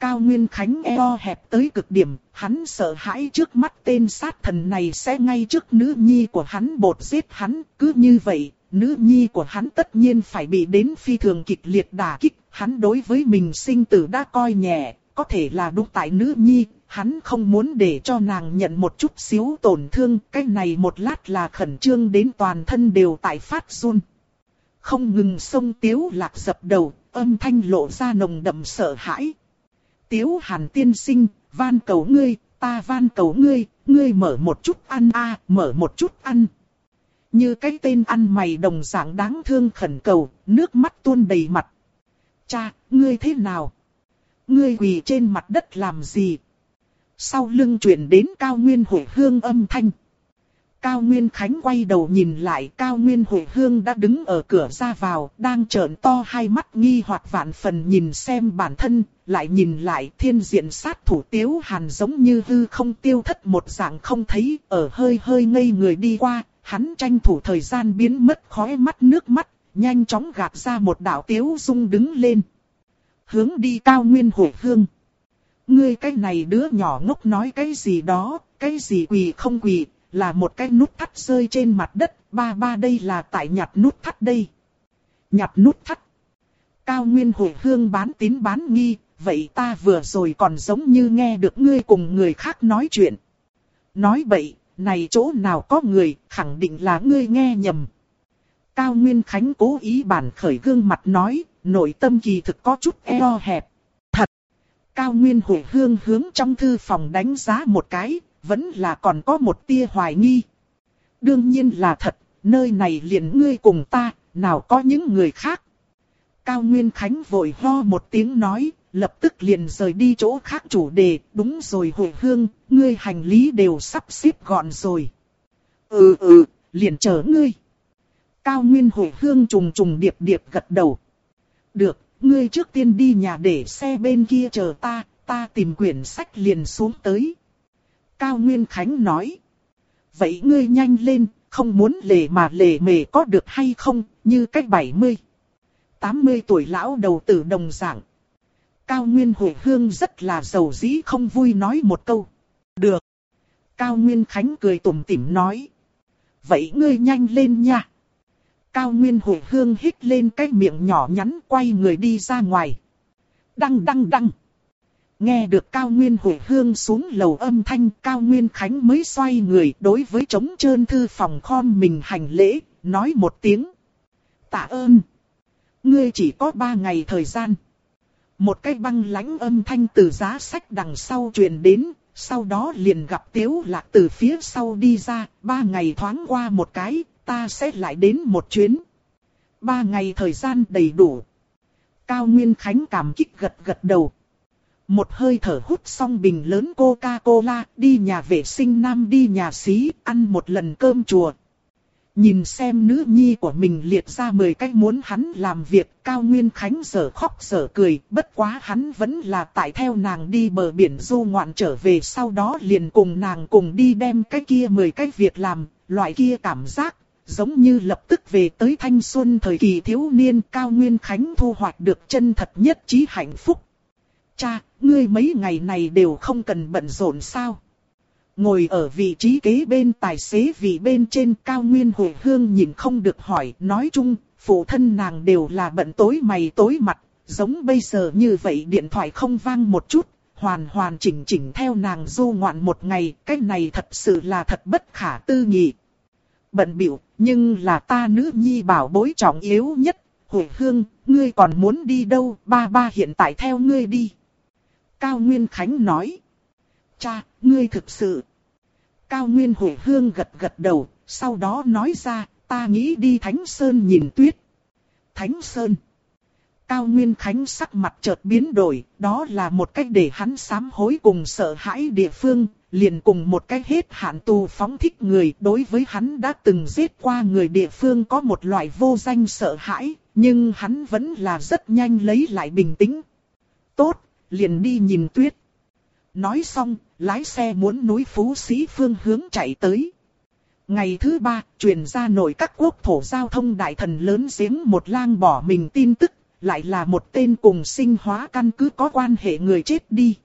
Cao Nguyên Khánh eo hẹp tới cực điểm, hắn sợ hãi trước mắt tên sát thần này sẽ ngay trước nữ nhi của hắn bột giết hắn, cứ như vậy, nữ nhi của hắn tất nhiên phải bị đến phi thường kịch liệt đả kích, hắn đối với mình sinh tử đã coi nhẹ, có thể là đúng tại nữ nhi, hắn không muốn để cho nàng nhận một chút xíu tổn thương, cái này một lát là khẩn trương đến toàn thân đều tại phát run. Không ngừng sông tiếu lạc dập đầu, âm thanh lộ ra nồng đậm sợ hãi. Tiếu hàn tiên sinh, van cầu ngươi, ta van cầu ngươi, ngươi mở một chút ăn a, mở một chút ăn. Như cái tên ăn mày đồng dạng đáng thương khẩn cầu, nước mắt tuôn đầy mặt. Cha, ngươi thế nào? Ngươi quỳ trên mặt đất làm gì? Sau lưng chuyển đến cao nguyên hội hương âm thanh. Cao Nguyên Khánh quay đầu nhìn lại Cao Nguyên Hội Hương đã đứng ở cửa ra vào, đang trợn to hai mắt nghi hoặc vạn phần nhìn xem bản thân, lại nhìn lại thiên diện sát thủ tiếu hàn giống như hư không tiêu thất một dạng không thấy, ở hơi hơi ngây người đi qua, hắn tranh thủ thời gian biến mất khói mắt nước mắt, nhanh chóng gạt ra một đạo tiếu dung đứng lên. Hướng đi Cao Nguyên Hội Hương. Ngươi cái này đứa nhỏ ngốc nói cái gì đó, cái gì quỳ không quỳ, là một cái nút thắt rơi trên mặt đất, ba ba đây là tại nhặt nút thắt đây. Nhặt nút thắt. Cao Nguyên Hội Hương bán tín bán nghi, vậy ta vừa rồi còn giống như nghe được ngươi cùng người khác nói chuyện. Nói bậy, này chỗ nào có người, khẳng định là ngươi nghe nhầm. Cao Nguyên Khánh cố ý bản khởi gương mặt nói, nội tâm kỳ thực có chút eo hẹp. Thật! Cao Nguyên Hội Hương hướng trong thư phòng đánh giá một cái, vẫn là còn có một tia hoài nghi. Đương nhiên là thật, nơi này liền ngươi cùng ta, nào có những người khác. Cao Nguyên Khánh vội ho một tiếng nói, lập tức liền rời đi chỗ khác chủ đề, đúng rồi hội hương, ngươi hành lý đều sắp xếp gọn rồi. Ừ ừ, liền chờ ngươi. Cao Nguyên hội hương trùng trùng điệp điệp gật đầu. Được, ngươi trước tiên đi nhà để xe bên kia chờ ta, ta tìm quyển sách liền xuống tới. Cao Nguyên Khánh nói. Vậy ngươi nhanh lên, không muốn lề mà lề mề có được hay không, như cách 70. 80 tuổi lão đầu tử đồng dạng. Cao Nguyên Hội Hương rất là giàu dĩ không vui nói một câu. Được. Cao Nguyên Khánh cười tủm tỉm nói. Vậy ngươi nhanh lên nha. Cao Nguyên Hội Hương hít lên cái miệng nhỏ nhắn quay người đi ra ngoài. Đăng đăng đăng. Nghe được Cao Nguyên Hủy Hương xuống lầu âm thanh Cao Nguyên Khánh mới xoay người đối với trống trơn thư phòng khom mình hành lễ, nói một tiếng. Tạ ơn. Ngươi chỉ có ba ngày thời gian. Một cái băng lãnh âm thanh từ giá sách đằng sau truyền đến, sau đó liền gặp tiếu lạc từ phía sau đi ra, ba ngày thoáng qua một cái, ta sẽ lại đến một chuyến. Ba ngày thời gian đầy đủ. Cao Nguyên Khánh cảm kích gật gật đầu. Một hơi thở hút xong bình lớn Coca-Cola, đi nhà vệ sinh nam đi nhà xí, ăn một lần cơm chùa. Nhìn xem nữ nhi của mình liệt ra 10 cách muốn hắn làm việc, Cao Nguyên Khánh sở khóc sở cười, bất quá hắn vẫn là tại theo nàng đi bờ biển du ngoạn trở về sau đó liền cùng nàng cùng đi đem cái kia 10 cách việc làm, loại kia cảm giác, giống như lập tức về tới thanh xuân thời kỳ thiếu niên Cao Nguyên Khánh thu hoạch được chân thật nhất trí hạnh phúc. Cha, ngươi mấy ngày này đều không cần bận rộn sao? Ngồi ở vị trí kế bên tài xế vị bên trên cao nguyên hồi hương nhìn không được hỏi, nói chung, phụ thân nàng đều là bận tối mày tối mặt, giống bây giờ như vậy điện thoại không vang một chút, hoàn hoàn chỉnh chỉnh theo nàng du ngoạn một ngày, cái này thật sự là thật bất khả tư nghị. Bận biểu, nhưng là ta nữ nhi bảo bối trọng yếu nhất, hồi hương, ngươi còn muốn đi đâu, ba ba hiện tại theo ngươi đi. Cao Nguyên Khánh nói. Cha, ngươi thực sự. Cao Nguyên Hồi Hương gật gật đầu, sau đó nói ra, ta nghĩ đi Thánh Sơn nhìn tuyết. Thánh Sơn. Cao Nguyên Khánh sắc mặt chợt biến đổi, đó là một cách để hắn sám hối cùng sợ hãi địa phương, liền cùng một cách hết hạn tù phóng thích người đối với hắn đã từng giết qua người địa phương có một loại vô danh sợ hãi, nhưng hắn vẫn là rất nhanh lấy lại bình tĩnh. Tốt, liền đi nhìn tuyết. Nói xong, lái xe muốn núi Phú Sĩ phương hướng chạy tới. Ngày thứ ba, truyền ra nội các quốc thổ giao thông đại thần lớn giếng một lang bỏ mình tin tức, lại là một tên cùng sinh hóa căn cứ có quan hệ người chết đi.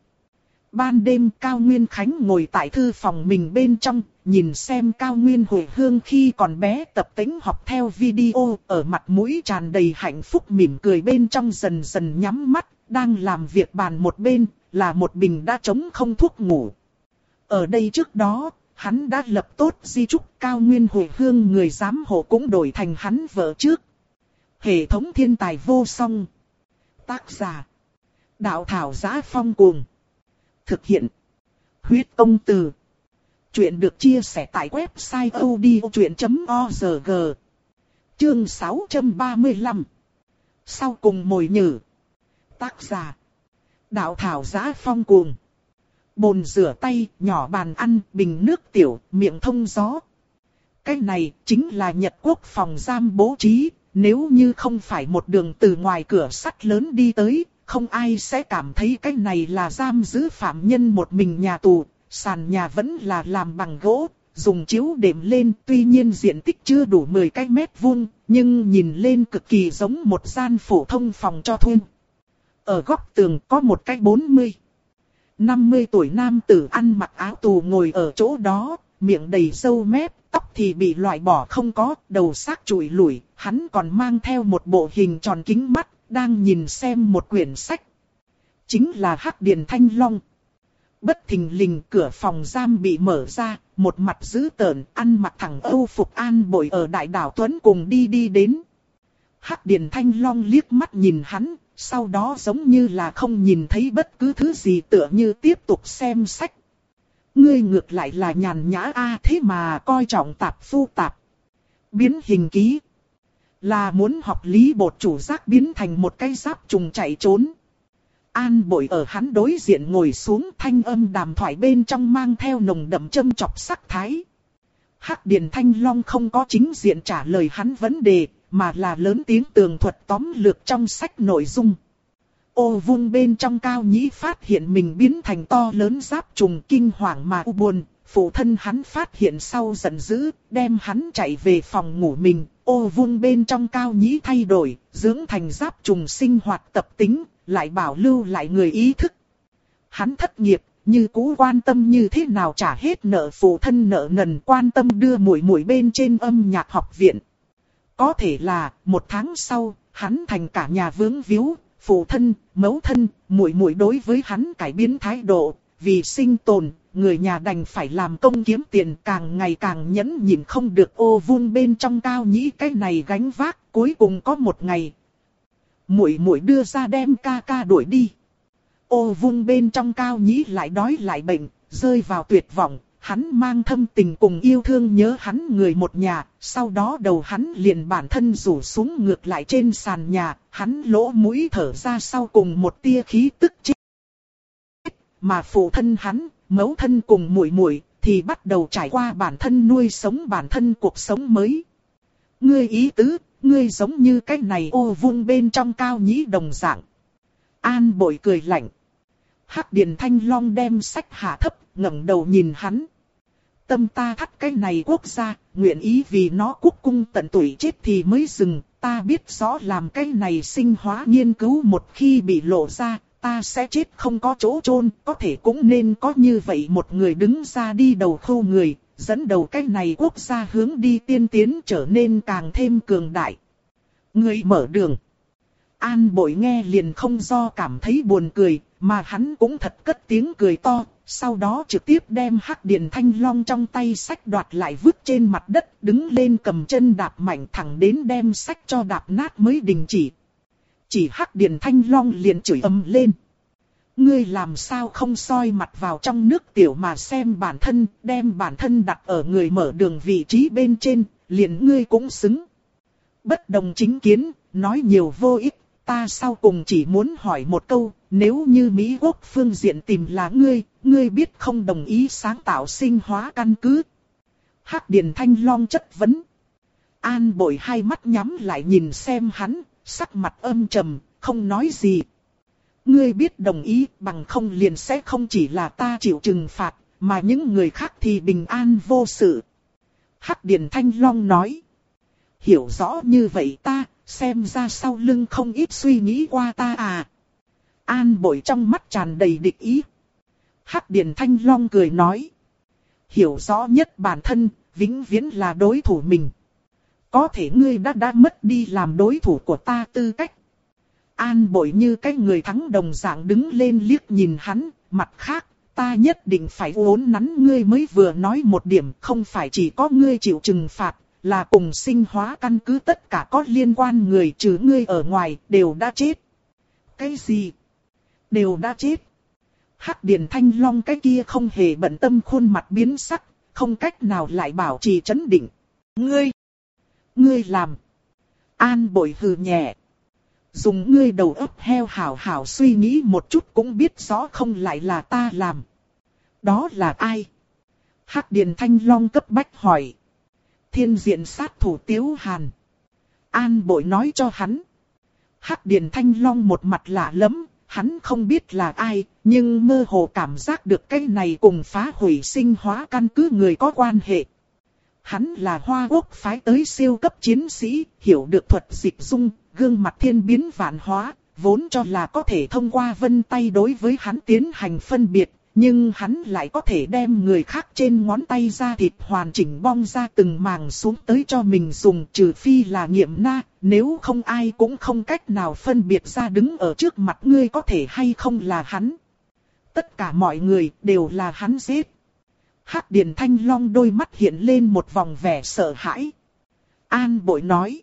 Ban đêm Cao Nguyên Khánh ngồi tại thư phòng mình bên trong, nhìn xem Cao Nguyên hồi hương khi còn bé tập tính học theo video, ở mặt mũi tràn đầy hạnh phúc mỉm cười bên trong dần dần nhắm mắt, đang làm việc bàn một bên, là một bình đã chống không thuốc ngủ. Ở đây trước đó, hắn đã lập tốt di trúc cao nguyên hồi hương người giám hộ cũng đổi thành hắn vợ trước. Hệ thống thiên tài vô song. Tác giả. Đạo thảo giá phong cuồng. Thực hiện. Huyết công từ. Chuyện được chia sẻ tại website odchuyện.org. Chương 635. Sau cùng mồi nhử. Tác giả. Đạo thảo giá phong cuồng. Bồn rửa tay, nhỏ bàn ăn, bình nước tiểu, miệng thông gió. Cái này chính là Nhật Quốc phòng giam bố trí, nếu như không phải một đường từ ngoài cửa sắt lớn đi tới, không ai sẽ cảm thấy cái này là giam giữ phạm nhân một mình nhà tù, sàn nhà vẫn là làm bằng gỗ, dùng chiếu đệm lên, tuy nhiên diện tích chưa đủ 10 cái mét vuông, nhưng nhìn lên cực kỳ giống một gian phổ thông phòng cho thuê. Ở góc tường có một cái 40. 50 tuổi nam tử ăn mặc áo tù ngồi ở chỗ đó, miệng đầy sâu mép, tóc thì bị loại bỏ không có, đầu xác trụi lủi, hắn còn mang theo một bộ hình tròn kính mắt, đang nhìn xem một quyển sách. Chính là Hắc Điền Thanh Long. Bất thình lình cửa phòng giam bị mở ra, một mặt dữ tợn, ăn mặc thẳng âu phục an bội ở đại đảo Tuấn cùng đi đi đến. Hắc Điền Thanh Long liếc mắt nhìn hắn, sau đó giống như là không nhìn thấy bất cứ thứ gì tựa như tiếp tục xem sách. Ngươi ngược lại là nhàn nhã a thế mà coi trọng tạp phu tạp. Biến hình ký. Là muốn học lý bột chủ giác biến thành một cái giáp trùng chạy trốn. An bội ở hắn đối diện ngồi xuống thanh âm đàm thoại bên trong mang theo nồng đậm châm chọc sắc thái. Hắc Điền Thanh Long không có chính diện trả lời hắn vấn đề, mà là lớn tiếng tường thuật tóm lược trong sách nội dung. Ô vung bên trong cao nhĩ phát hiện mình biến thành to lớn giáp trùng kinh hoàng mà u buồn, phụ thân hắn phát hiện sau giận dữ, đem hắn chạy về phòng ngủ mình, ô vung bên trong cao nhĩ thay đổi, dưỡng thành giáp trùng sinh hoạt tập tính, lại bảo lưu lại người ý thức. Hắn thất nghiệp, như cũ quan tâm như thế nào trả hết nợ phụ thân nợ nần quan tâm đưa mũi mũi bên trên âm nhạc học viện. Có thể là, một tháng sau, hắn thành cả nhà vướng víu, phụ thân, mẫu thân, muội muội đối với hắn cải biến thái độ, vì sinh tồn, người nhà đành phải làm công kiếm tiền càng ngày càng nhẫn nhịn không được ô vung bên trong cao nhĩ cái này gánh vác, cuối cùng có một ngày. muội muội đưa ra đem ca ca đuổi đi. Ô vung bên trong cao nhĩ lại đói lại bệnh, rơi vào tuyệt vọng, hắn mang thâm tình cùng yêu thương nhớ hắn người một nhà, sau đó đầu hắn liền bản thân rủ xuống ngược lại trên sàn nhà, hắn lỗ mũi thở ra sau cùng một tia khí tức chết. Mà phụ thân hắn, mẫu thân cùng muội muội thì bắt đầu trải qua bản thân nuôi sống bản thân cuộc sống mới. Ngươi ý tứ, ngươi giống như cái này ô vung bên trong cao nhĩ đồng dạng. An bội cười lạnh. Hắc Điền Thanh Long đem sách hạ thấp, ngẩng đầu nhìn hắn. Tâm ta thắt cái này quốc gia, nguyện ý vì nó quốc cung tận tuổi chết thì mới dừng. Ta biết rõ làm cái này sinh hóa nghiên cứu một khi bị lộ ra, ta sẽ chết không có chỗ chôn, có thể cũng nên có như vậy một người đứng ra đi đầu khâu người, dẫn đầu cái này quốc gia hướng đi tiên tiến trở nên càng thêm cường đại. Người mở đường. An bội nghe liền không do cảm thấy buồn cười, mà hắn cũng thật cất tiếng cười to, sau đó trực tiếp đem hắc điện thanh long trong tay sách đoạt lại vứt trên mặt đất, đứng lên cầm chân đạp mạnh thẳng đến đem sách cho đạp nát mới đình chỉ. Chỉ hắc điện thanh long liền chửi ầm lên. Ngươi làm sao không soi mặt vào trong nước tiểu mà xem bản thân, đem bản thân đặt ở người mở đường vị trí bên trên, liền ngươi cũng xứng. Bất đồng chính kiến, nói nhiều vô ích, ta sau cùng chỉ muốn hỏi một câu, nếu như Mỹ Quốc phương diện tìm là ngươi, ngươi biết không đồng ý sáng tạo sinh hóa căn cứ. Hắc Điền Thanh Long chất vấn. An bội hai mắt nhắm lại nhìn xem hắn, sắc mặt âm trầm, không nói gì. Ngươi biết đồng ý bằng không liền sẽ không chỉ là ta chịu trừng phạt, mà những người khác thì bình an vô sự. Hắc Điền Thanh Long nói. Hiểu rõ như vậy ta, xem ra sau lưng không ít suy nghĩ qua ta à. An bội trong mắt tràn đầy địch ý. Hắc Điền Thanh Long cười nói. Hiểu rõ nhất bản thân, vĩnh viễn là đối thủ mình. Có thể ngươi đã đã mất đi làm đối thủ của ta tư cách. An bội như cái người thắng đồng dạng đứng lên liếc nhìn hắn, mặt khác, ta nhất định phải uốn nắn ngươi mới vừa nói một điểm, không phải chỉ có ngươi chịu trừng phạt, là cùng sinh hóa căn cứ tất cả có liên quan người trừ ngươi ở ngoài, đều đã chết. Cái gì? Đều đã chết. Hắc Điền Thanh Long cái kia không hề bận tâm khuôn mặt biến sắc, không cách nào lại bảo trì chấn định. Ngươi! Ngươi làm! An bội hừ nhẹ. Dùng ngươi đầu óc heo hảo hảo suy nghĩ một chút cũng biết rõ không lại là ta làm. Đó là ai? Hắc Điền Thanh Long cấp bách hỏi. Thiên diện sát thủ Tiếu Hàn. An bội nói cho hắn. Hắc Điền Thanh Long một mặt lạ lắm, hắn không biết là ai, nhưng mơ hồ cảm giác được cái này cùng phá hủy sinh hóa căn cứ người có quan hệ. Hắn là hoa quốc phái tới siêu cấp chiến sĩ, hiểu được thuật dịch dung, gương mặt thiên biến vạn hóa, vốn cho là có thể thông qua vân tay đối với hắn tiến hành phân biệt, nhưng hắn lại có thể đem người khác trên ngón tay ra thịt hoàn chỉnh bong ra từng màng xuống tới cho mình dùng trừ phi là nghiệm na, nếu không ai cũng không cách nào phân biệt ra đứng ở trước mặt ngươi có thể hay không là hắn. Tất cả mọi người đều là hắn giết. Hắc Điền Thanh Long đôi mắt hiện lên một vòng vẻ sợ hãi. An Bội nói.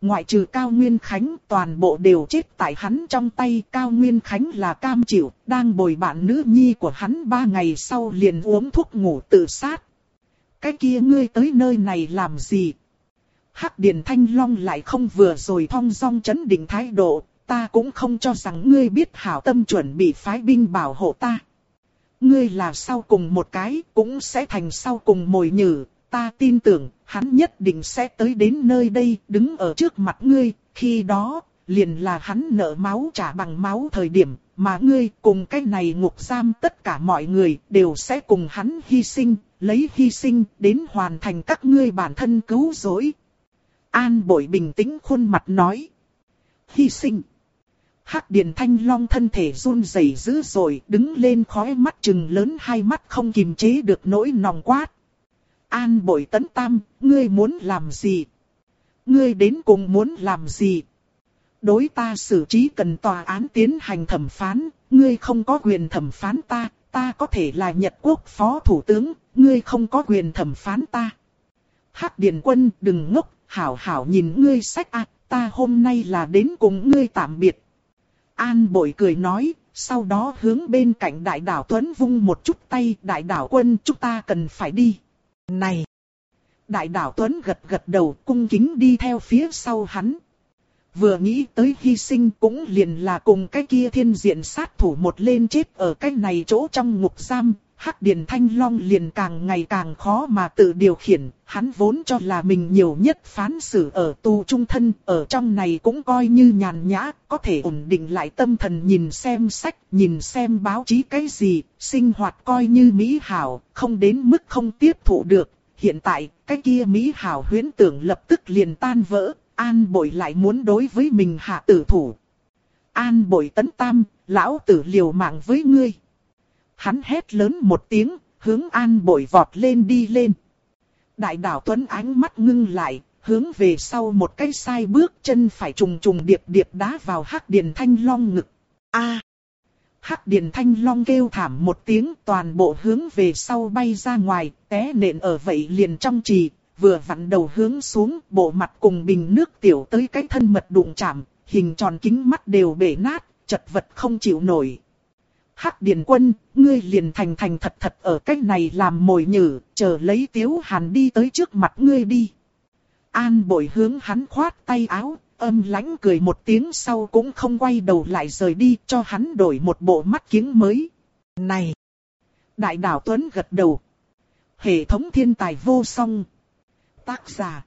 Ngoại trừ Cao Nguyên Khánh toàn bộ đều chết tại hắn trong tay. Cao Nguyên Khánh là cam chịu, đang bồi bạn nữ nhi của hắn ba ngày sau liền uống thuốc ngủ tự sát. Cái kia ngươi tới nơi này làm gì? Hắc Điền Thanh Long lại không vừa rồi thong dong chấn định thái độ, ta cũng không cho rằng ngươi biết hảo tâm chuẩn bị phái binh bảo hộ ta. Ngươi là sau cùng một cái, cũng sẽ thành sau cùng mồi nhử, ta tin tưởng, hắn nhất định sẽ tới đến nơi đây, đứng ở trước mặt ngươi, khi đó, liền là hắn nợ máu trả bằng máu thời điểm, mà ngươi cùng cái này ngục giam tất cả mọi người đều sẽ cùng hắn hy sinh, lấy hy sinh đến hoàn thành các ngươi bản thân cứu rỗi. An bội bình tĩnh khuôn mặt nói. Hy sinh. Hắc Điền Thanh Long thân thể run rẩy dữ rồi, đứng lên khói mắt trừng lớn hai mắt không kìm chế được nỗi nòng quát. An bội tấn tam, ngươi muốn làm gì? Ngươi đến cùng muốn làm gì? Đối ta xử trí cần tòa án tiến hành thẩm phán, ngươi không có quyền thẩm phán ta, ta có thể là Nhật Quốc Phó Thủ tướng, ngươi không có quyền thẩm phán ta. Hắc Điền Quân đừng ngốc, hảo hảo nhìn ngươi sách à, ta hôm nay là đến cùng ngươi tạm biệt. An bội cười nói, sau đó hướng bên cạnh đại đảo Tuấn vung một chút tay, đại đảo quân chúng ta cần phải đi. Này! Đại đảo Tuấn gật gật đầu cung kính đi theo phía sau hắn. Vừa nghĩ tới hy sinh cũng liền là cùng cái kia thiên diện sát thủ một lên chết ở cái này chỗ trong ngục giam, Hắc Điền Thanh Long liền càng ngày càng khó mà tự điều khiển, hắn vốn cho là mình nhiều nhất phán xử ở tù trung thân, ở trong này cũng coi như nhàn nhã, có thể ổn định lại tâm thần nhìn xem sách, nhìn xem báo chí cái gì, sinh hoạt coi như mỹ hảo, không đến mức không tiếp thụ được. Hiện tại, cái kia mỹ hảo huyễn tưởng lập tức liền tan vỡ, an bội lại muốn đối với mình hạ tử thủ. An bội tấn tam, lão tử liều mạng với ngươi. Hắn hét lớn một tiếng, hướng an bội vọt lên đi lên. Đại đảo Tuấn ánh mắt ngưng lại, hướng về sau một cái sai bước chân phải trùng trùng điệp điệp đá vào hắc điền thanh long ngực. A! Hắc điền thanh long kêu thảm một tiếng toàn bộ hướng về sau bay ra ngoài, té nện ở vậy liền trong trì, vừa vặn đầu hướng xuống, bộ mặt cùng bình nước tiểu tới cái thân mật đụng chạm, hình tròn kính mắt đều bể nát, chật vật không chịu nổi. Hắc Điền Quân, ngươi liền thành thành thật thật ở cách này làm mồi nhử, chờ lấy Tiếu Hàn đi tới trước mặt ngươi đi. An bội hướng hắn khoát tay áo, âm lãnh cười một tiếng sau cũng không quay đầu lại rời đi cho hắn đổi một bộ mắt kiếng mới. Này! Đại đảo Tuấn gật đầu. Hệ thống thiên tài vô song. Tác giả.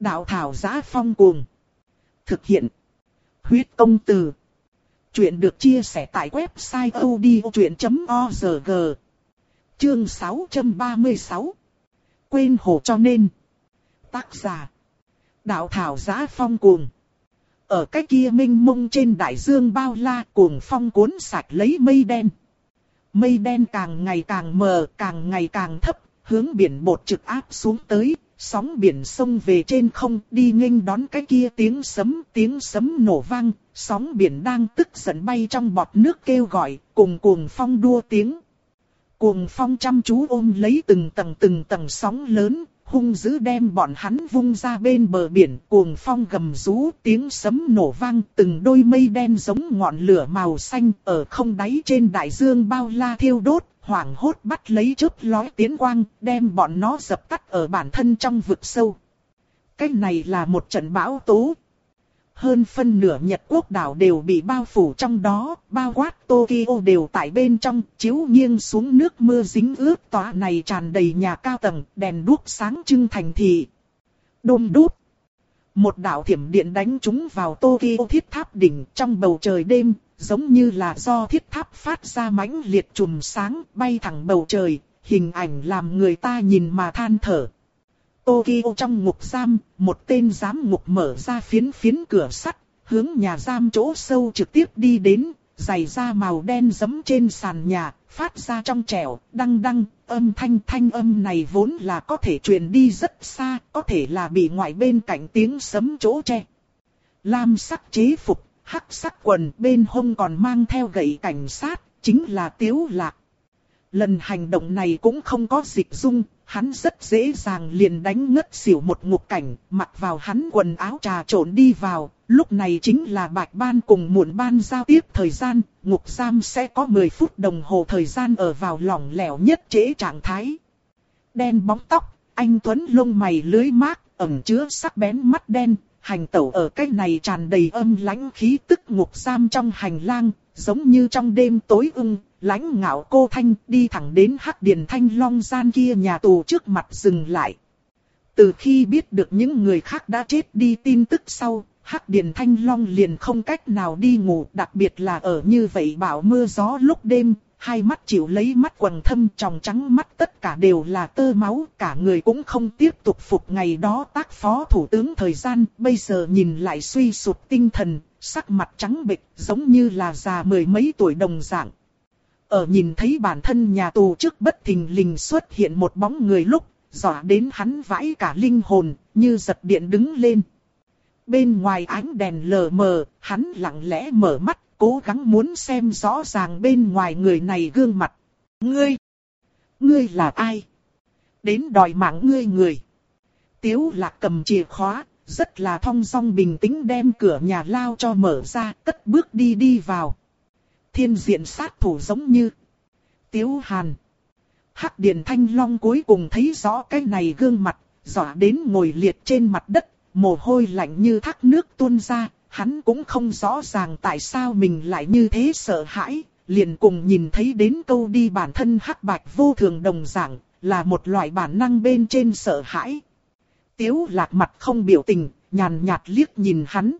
Đạo thảo giá phong cuồng. Thực hiện. Huyết công từ. Chuyện được chia sẻ tại website odchuyện.org Chương 636 Quên hồ cho nên. Tác giả. Đạo thảo giá phong cuồng. Ở cái kia minh mông trên đại dương bao la cuồng phong cuốn sạch lấy mây đen. Mây đen càng ngày càng mờ, càng ngày càng thấp, Hướng biển bột trực áp xuống tới. Sóng biển sông về trên không đi nghênh đón cái kia tiếng sấm, tiếng sấm nổ vang, sóng biển đang tức giận bay trong bọt nước kêu gọi, cùng cuồng phong đua tiếng. Cuồng phong chăm chú ôm lấy từng tầng từng tầng sóng lớn, hung dữ đem bọn hắn vung ra bên bờ biển, cuồng phong gầm rú, tiếng sấm nổ vang, từng đôi mây đen giống ngọn lửa màu xanh ở không đáy trên đại dương bao la thiêu đốt, hoảng hốt bắt lấy chớp lói tiến quang, đem bọn nó dập tắt ở bản thân trong vực sâu. Cái này là một trận bão tố. Hơn phân nửa Nhật quốc đảo đều bị bao phủ trong đó, bao quát Tokyo đều tại bên trong, chiếu nghiêng xuống nước mưa dính ướt tòa này tràn đầy nhà cao tầng, đèn đuốc sáng trưng thành thị. Đôm đút. Một đạo thiểm điện đánh trúng vào Tokyo thiết tháp đỉnh trong bầu trời đêm, giống như là do thiết tháp phát ra mãnh liệt chùm sáng bay thẳng bầu trời, hình ảnh làm người ta nhìn mà than thở. Tokyo trong ngục giam, một tên giám ngục mở ra phiến phiến cửa sắt, hướng nhà giam chỗ sâu trực tiếp đi đến, giày da màu đen giấm trên sàn nhà, phát ra trong trẻo, đăng đăng, âm thanh thanh âm này vốn là có thể truyền đi rất xa, có thể là bị ngoại bên cạnh tiếng sấm chỗ che. Lam sắc chế phục, hắc sắc quần bên hông còn mang theo gậy cảnh sát, chính là Tiếu Lạc. Lần hành động này cũng không có dịch dung, hắn rất dễ dàng liền đánh ngất xỉu một ngục cảnh, mặc vào hắn quần áo trà trộn đi vào, lúc này chính là bạch ban cùng muộn ban giao tiếp thời gian, ngục giam sẽ có 10 phút đồng hồ thời gian ở vào lỏng lẻo nhất trễ trạng thái. Đen bóng tóc, anh Tuấn lông mày lưới mát, ẩn chứa sắc bén mắt đen, hành tẩu ở cái này tràn đầy âm lãnh khí tức ngục giam trong hành lang, giống như trong đêm tối ưng, lãnh ngạo cô thanh đi thẳng đến hắc điền thanh long gian kia nhà tù trước mặt dừng lại. Từ khi biết được những người khác đã chết đi tin tức sau, hắc điền thanh long liền không cách nào đi ngủ, đặc biệt là ở như vậy bão mưa gió lúc đêm, hai mắt chịu lấy mắt quầng thâm tròng trắng mắt tất cả đều là tơ máu, cả người cũng không tiếp tục phục ngày đó tác phó thủ tướng thời gian, bây giờ nhìn lại suy sụp tinh thần, sắc mặt trắng bệch, giống như là già mười mấy tuổi đồng dạng. Ở nhìn thấy bản thân nhà tù trước bất thình lình xuất hiện một bóng người lúc, dọa đến hắn vãi cả linh hồn, như giật điện đứng lên. Bên ngoài ánh đèn lờ mờ, hắn lặng lẽ mở mắt, cố gắng muốn xem rõ ràng bên ngoài người này gương mặt. Ngươi! Ngươi là ai? Đến đòi mạng ngươi người. Tiếu lạc cầm chìa khóa, rất là thong dong bình tĩnh đem cửa nhà lao cho mở ra, cất bước đi đi vào. Thiên diện sát thủ giống như Tiếu Hàn. Hắc Điền Thanh Long cuối cùng thấy rõ cái này gương mặt, dọa đến ngồi liệt trên mặt đất, mồ hôi lạnh như thác nước tuôn ra, hắn cũng không rõ ràng tại sao mình lại như thế sợ hãi, liền cùng nhìn thấy đến câu đi bản thân hắc bạch vô thường đồng dạng, là một loại bản năng bên trên sợ hãi. Tiếu lạc mặt không biểu tình, nhàn nhạt liếc nhìn hắn.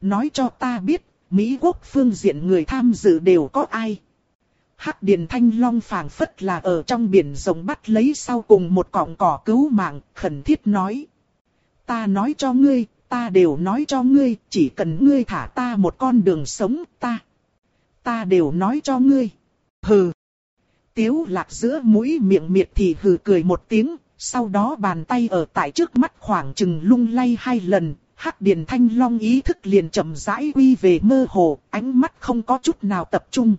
Nói cho ta biết, Mỹ quốc phương diện người tham dự đều có ai. Hắc Điền Thanh Long phảng phất là ở trong biển rồng bắt lấy sau cùng một cọng cỏ cứu mạng, khẩn thiết nói. Ta nói cho ngươi, ta đều nói cho ngươi, chỉ cần ngươi thả ta một con đường sống, ta. Ta đều nói cho ngươi. Hừ. Tiếu lạc giữa mũi miệng miệt thì hừ cười một tiếng, sau đó bàn tay ở tại trước mắt khoảng chừng lung lay hai lần, Hắc Điền Thanh Long ý thức liền chậm rãi quy về mơ hồ, ánh mắt không có chút nào tập trung.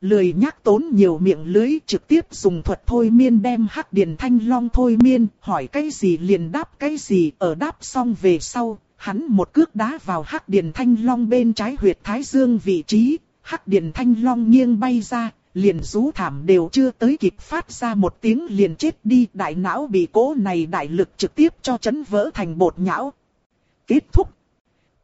Lười nhắc tốn nhiều miệng lưới trực tiếp dùng thuật thôi miên đem Hắc Điền Thanh Long thôi miên, hỏi cái gì liền đáp cái gì, ở đáp xong về sau, hắn một cước đá vào Hắc Điền Thanh Long bên trái huyệt thái dương vị trí, Hắc Điền Thanh Long nghiêng bay ra, liền rú thảm đều chưa tới kịp phát ra một tiếng liền chết đi, đại não bị cố này đại lực trực tiếp cho chấn vỡ thành bột nhão. Kết thúc.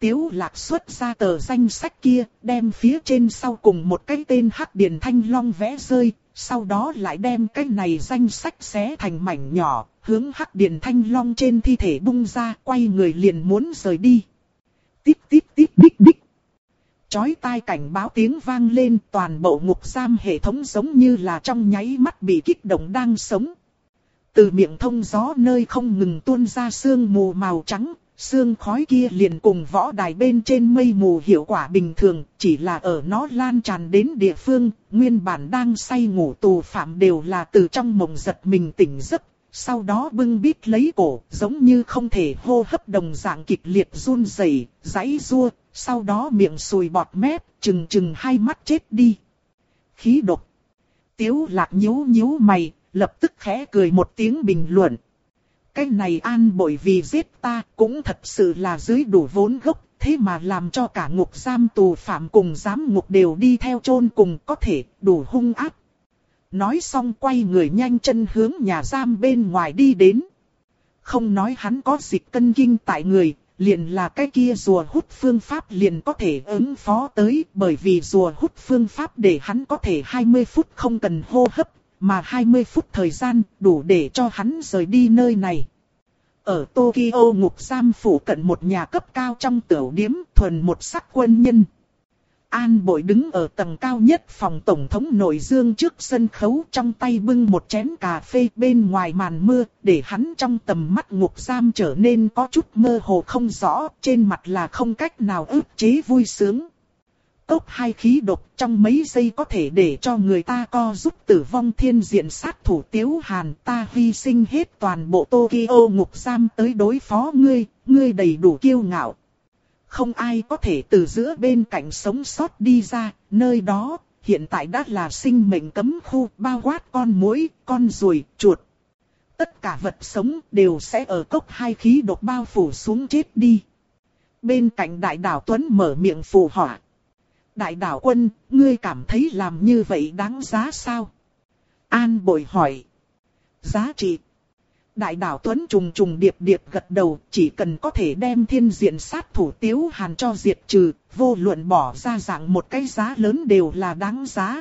Tiếu lạc xuất ra tờ danh sách kia, đem phía trên sau cùng một cái tên Hắc Điền Thanh Long vẽ rơi, sau đó lại đem cái này danh sách xé thành mảnh nhỏ, hướng Hắc Điền Thanh Long trên thi thể bung ra, quay người liền muốn rời đi. Tiếp tiếp tiếp đích đích. Chói tai cảnh báo tiếng vang lên toàn bộ ngục giam hệ thống giống như là trong nháy mắt bị kích động đang sống. Từ miệng thông gió nơi không ngừng tuôn ra sương mù màu trắng, Sương khói kia liền cùng võ đài bên trên mây mù hiệu quả bình thường, chỉ là ở nó lan tràn đến địa phương, nguyên bản đang say ngủ tù phạm đều là từ trong mộng giật mình tỉnh giấc, sau đó bưng bít lấy cổ, giống như không thể hô hấp đồng dạng kịch liệt run rẩy, giãy rua, sau đó miệng sùi bọt mép, chừng chừng hai mắt chết đi. Khí độc. Tiếu lạc nhíu nhíu mày, lập tức khẽ cười một tiếng bình luận. Cái này an bội vì giết ta cũng thật sự là dưới đủ vốn gốc, thế mà làm cho cả ngục giam tù phạm cùng giám ngục đều đi theo chôn cùng có thể đủ hung ác. Nói xong quay người nhanh chân hướng nhà giam bên ngoài đi đến. Không nói hắn có dịch cân kinh tại người, liền là cái kia rùa hút phương pháp liền có thể ứng phó tới, bởi vì rùa hút phương pháp để hắn có thể 20 phút không cần hô hấp, mà 20 phút thời gian đủ để cho hắn rời đi nơi này. Ở Tokyo ngục giam phủ cận một nhà cấp cao trong tiểu điếm thuần một sắc quân nhân. An bội đứng ở tầng cao nhất phòng tổng thống nội dương trước sân khấu trong tay bưng một chén cà phê bên ngoài màn mưa, để hắn trong tầm mắt ngục giam trở nên có chút mơ hồ không rõ, trên mặt là không cách nào ức chế vui sướng. Cốc hai khí độc trong mấy giây có thể để cho người ta co giúp tử vong thiên diện sát thủ tiếu hàn ta hy sinh hết toàn bộ Tokyo ngục giam tới đối phó ngươi, ngươi đầy đủ kiêu ngạo. Không ai có thể từ giữa bên cạnh sống sót đi ra, nơi đó, hiện tại đã là sinh mệnh cấm khu bao quát con muỗi, con ruồi, chuột. Tất cả vật sống đều sẽ ở cốc hai khí độc bao phủ xuống chết đi. Bên cạnh đại đảo Tuấn mở miệng phù họa. Đại đảo quân, ngươi cảm thấy làm như vậy đáng giá sao? An bội hỏi. Giá trị. Đại đảo Tuấn trùng trùng điệp điệp gật đầu, chỉ cần có thể đem thiên diện sát thủ tiếu hàn cho diệt trừ, vô luận bỏ ra dạng một cái giá lớn đều là đáng giá.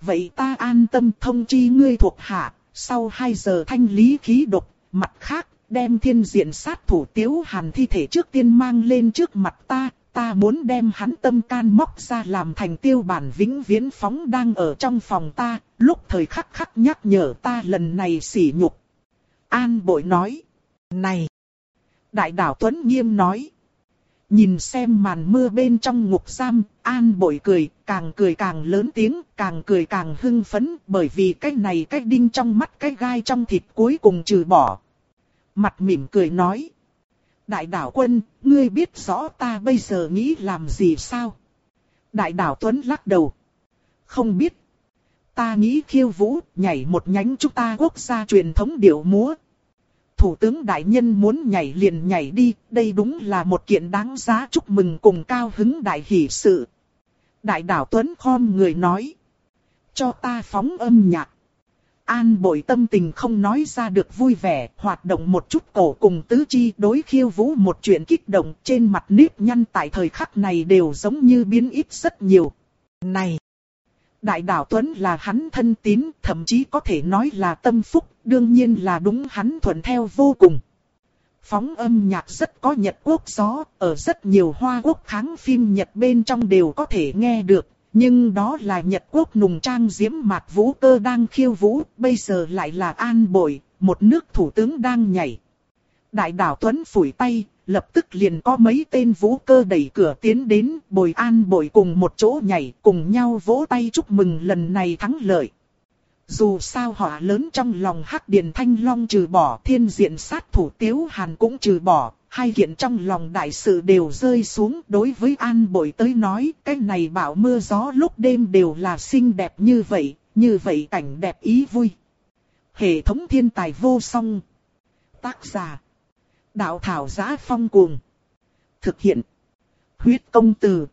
Vậy ta an tâm thông chi ngươi thuộc hạ, sau 2 giờ thanh lý khí độc, mặt khác, đem thiên diện sát thủ tiếu hàn thi thể trước tiên mang lên trước mặt ta, ta muốn đem hắn tâm can móc ra làm thành tiêu bản vĩnh viễn phóng đang ở trong phòng ta, lúc thời khắc khắc nhắc nhở ta lần này sỉ nhục. An bội nói, này, đại đảo Tuấn Nghiêm nói, nhìn xem màn mưa bên trong ngục giam, an bội cười, càng cười càng lớn tiếng, càng cười càng hưng phấn, bởi vì cái này cái đinh trong mắt cái gai trong thịt cuối cùng trừ bỏ. Mặt mỉm cười nói, Đại đảo quân, ngươi biết rõ ta bây giờ nghĩ làm gì sao? Đại đảo Tuấn lắc đầu. Không biết. ta nghĩ khiêu vũ, nhảy một nhánh chúng ta quốc gia truyền thống điệu múa. Thủ tướng đại nhân muốn nhảy liền nhảy đi, đây đúng là một kiện đáng giá chúc mừng cùng cao hứng đại hỷ sự. Đại đảo Tuấn khom người nói. Cho ta phóng âm nhạc. An bội tâm tình không nói ra được vui vẻ, hoạt động một chút cổ cùng tứ chi đối khiêu vũ một chuyện kích động trên mặt nếp nhăn tại thời khắc này đều giống như biến ít rất nhiều. Này! Đại đảo Tuấn là hắn thân tín, thậm chí có thể nói là tâm phúc, đương nhiên là đúng hắn thuận theo vô cùng. Phóng âm nhạc rất có Nhật Quốc gió, ở rất nhiều hoa quốc kháng phim Nhật bên trong đều có thể nghe được, nhưng đó là Nhật Quốc nùng trang diễm mạc vũ cơ đang khiêu vũ, bây giờ lại là an bội, một nước thủ tướng đang nhảy. Đại đảo Tuấn phủi tay, lập tức liền có mấy tên vũ cơ đẩy cửa tiến đến, bồi an bội cùng một chỗ nhảy, cùng nhau vỗ tay chúc mừng lần này thắng lợi. Dù sao họa lớn trong lòng hắc điền thanh long trừ bỏ thiên diện sát thủ tiếu hàn cũng trừ bỏ, hai kiện trong lòng đại sự đều rơi xuống đối với an bội tới nói cái này bảo mưa gió lúc đêm đều là xinh đẹp như vậy, như vậy cảnh đẹp ý vui. Hệ thống thiên tài vô song. Tác giả. Đạo thảo giá phong cuồng. Thực hiện. Huyết công từ.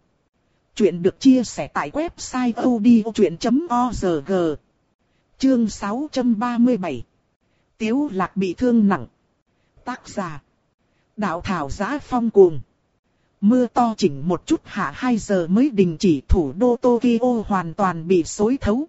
Chuyện được chia sẻ tại website odchuyện.org. Chương 637. Tiếu lạc bị thương nặng. Tác giả. Đạo thảo giá phong cuồng. Mưa to chỉnh một chút hạ 2 giờ mới đình chỉ thủ đô Tokyo hoàn toàn bị xối thấu.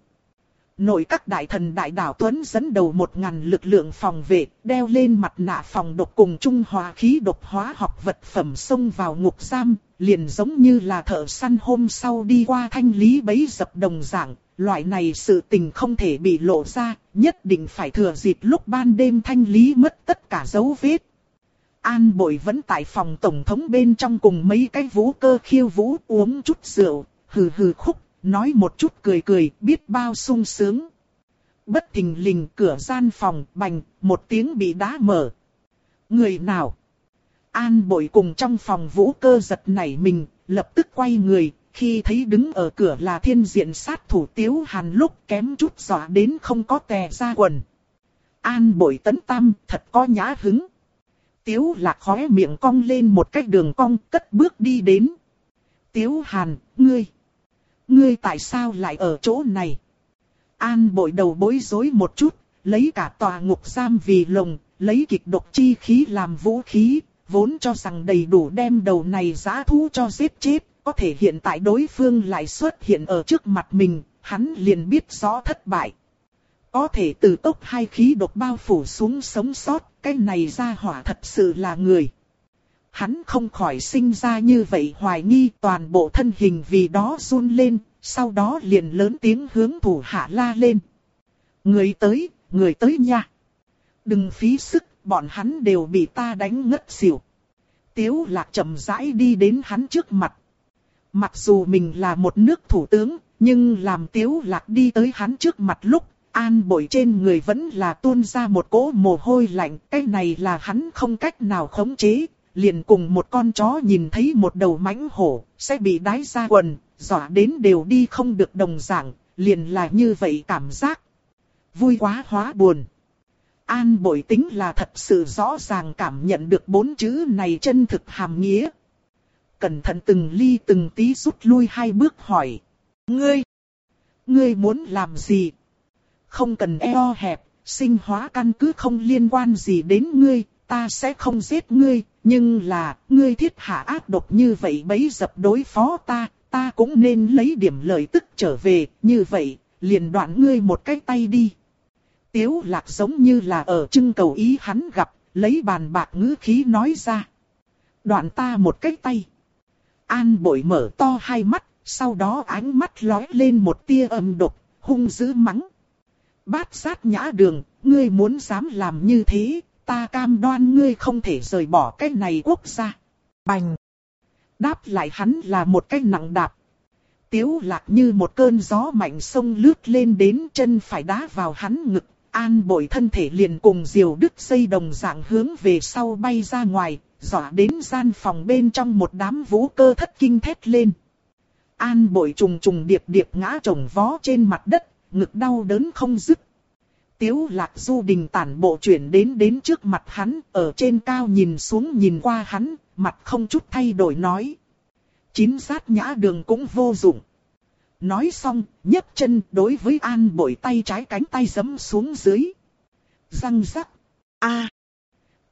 Nội các đại thần đại đảo Tuấn dẫn đầu một ngàn lực lượng phòng vệ, đeo lên mặt nạ phòng độc cùng trung hòa khí độc hóa học vật phẩm xông vào ngục giam, liền giống như là thợ săn hôm sau đi qua thanh lý bấy dập đồng dạng, loại này sự tình không thể bị lộ ra, nhất định phải thừa dịp lúc ban đêm thanh lý mất tất cả dấu vết. An bội vẫn tại phòng tổng thống bên trong cùng mấy cái vũ cơ khiêu vũ uống chút rượu, hừ hừ khúc, nói một chút cười cười, biết bao sung sướng. Bất thình lình cửa gian phòng, bành, một tiếng bị đá mở. Người nào? An bội cùng trong phòng vũ cơ giật nảy mình, lập tức quay người, khi thấy đứng ở cửa là thiên diện sát thủ tiếu hàn lúc kém chút dọa đến không có tè ra quần. An bội tấn tam, thật có nhã hứng. Tiếu lạc khóe miệng cong lên một cách đường cong cất bước đi đến. Tiếu hàn, ngươi. Ngươi tại sao lại ở chỗ này? An bội đầu bối rối một chút, lấy cả tòa ngục giam vì lồng, lấy kịch độc chi khí làm vũ khí, vốn cho rằng đầy đủ đem đầu này giã thú cho giết chết, có thể hiện tại đối phương lại xuất hiện ở trước mặt mình, hắn liền biết rõ thất bại. Có thể từ tốc hai khí độc bao phủ xuống sống sót, cái này ra hỏa thật sự là người. Hắn không khỏi sinh ra như vậy hoài nghi toàn bộ thân hình vì đó run lên, sau đó liền lớn tiếng hướng thủ hạ la lên. Người tới, người tới nha. Đừng phí sức, bọn hắn đều bị ta đánh ngất xỉu. Tiếu lạc chậm rãi đi đến hắn trước mặt. Mặc dù mình là một nước thủ tướng, nhưng làm tiếu lạc đi tới hắn trước mặt lúc, an bội trên người vẫn là tuôn ra một cỗ mồ hôi lạnh. Cái này là hắn không cách nào khống chế, liền cùng một con chó nhìn thấy một đầu mãnh hổ, sẽ bị đái ra quần, dọa đến đều đi không được đồng dạng, liền là như vậy cảm giác. Vui quá hóa buồn. An bội tính là thật sự rõ ràng cảm nhận được bốn chữ này chân thực hàm nghĩa. Cẩn thận từng ly từng tí rút lui hai bước hỏi. Ngươi! Ngươi muốn làm gì? Không cần eo hẹp, sinh hóa căn cứ không liên quan gì đến ngươi, ta sẽ không giết ngươi, nhưng là, ngươi thiết hạ ác độc như vậy bấy dập đối phó ta, ta cũng nên lấy điểm lợi tức trở về, như vậy, liền đoạn ngươi một cái tay đi. Tiếu lạc giống như là ở trưng cầu ý hắn gặp, lấy bàn bạc ngữ khí nói ra. Đoạn ta một cái tay. An bội mở to hai mắt, sau đó ánh mắt lóe lên một tia âm độc, hung dữ mắng. Bát sát nhã đường, ngươi muốn dám làm như thế, ta cam đoan ngươi không thể rời bỏ cái này quốc gia. Bành! Đáp lại hắn là một cái nặng đạp. Tiếu lạc như một cơn gió mạnh sông lướt lên đến chân phải đá vào hắn ngực. An bội thân thể liền cùng diều đứt dây đồng dạng hướng về sau bay ra ngoài, dọa đến gian phòng bên trong một đám vũ cơ thất kinh thét lên. An bội trùng trùng điệp điệp ngã trồng vó trên mặt đất, ngực đau đớn không dứt. Tiếu lạc du đình tản bộ chuyển đến đến trước mặt hắn, ở trên cao nhìn xuống nhìn qua hắn, mặt không chút thay đổi nói. Chín sát nhã đường cũng vô dụng. Nói xong, nhấc chân đối với an bội tay trái cánh tay giấm xuống dưới. Răng rắc. a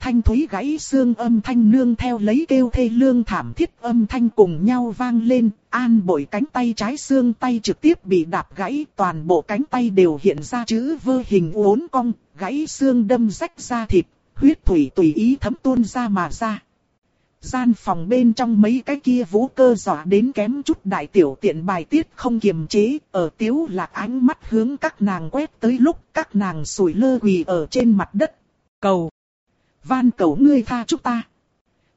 Thanh thúy gãy xương âm thanh nương theo lấy kêu thê lương thảm thiết âm thanh cùng nhau vang lên, an bội cánh tay trái xương tay trực tiếp bị đạp gãy, toàn bộ cánh tay đều hiện ra chữ vơ hình uốn cong, gãy xương đâm rách ra thịt, huyết thủy tùy ý thấm tuôn ra mà ra. Gian phòng bên trong mấy cái kia vũ cơ dọa đến kém chút đại tiểu tiện bài tiết không kiềm chế, ở tiếu lạc ánh mắt hướng các nàng quét tới lúc các nàng sủi lơ quỳ ở trên mặt đất. Cầu! Van cầu ngươi tha chúng ta.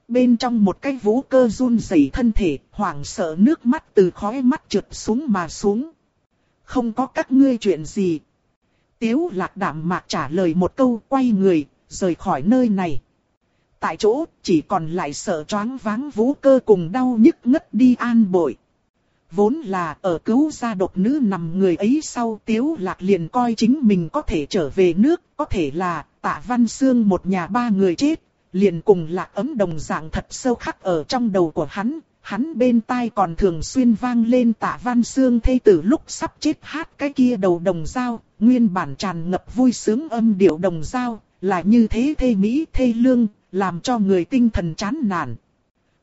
Bên trong một cái vũ cơ run rẩy thân thể, hoảng sợ nước mắt từ khóe mắt trượt xuống mà xuống. Không có các ngươi chuyện gì. Tiếu lạc đảm mạc trả lời một câu quay người, rời khỏi nơi này. Tại chỗ, chỉ còn lại sợ choáng váng vũ cơ cùng đau nhức ngất đi an bội. Vốn là ở cứu gia độc nữ nằm người ấy sau tiếu lạc liền coi chính mình có thể trở về nước, có thể là tạ văn xương một nhà ba người chết, liền cùng lạc ấm đồng dạng thật sâu khắc ở trong đầu của hắn. Hắn bên tai còn thường xuyên vang lên tạ văn xương thây tử lúc sắp chết hát cái kia đầu đồng dao, nguyên bản tràn ngập vui sướng âm điệu đồng dao, là như thế thê mỹ thê lương, làm cho người tinh thần chán nản.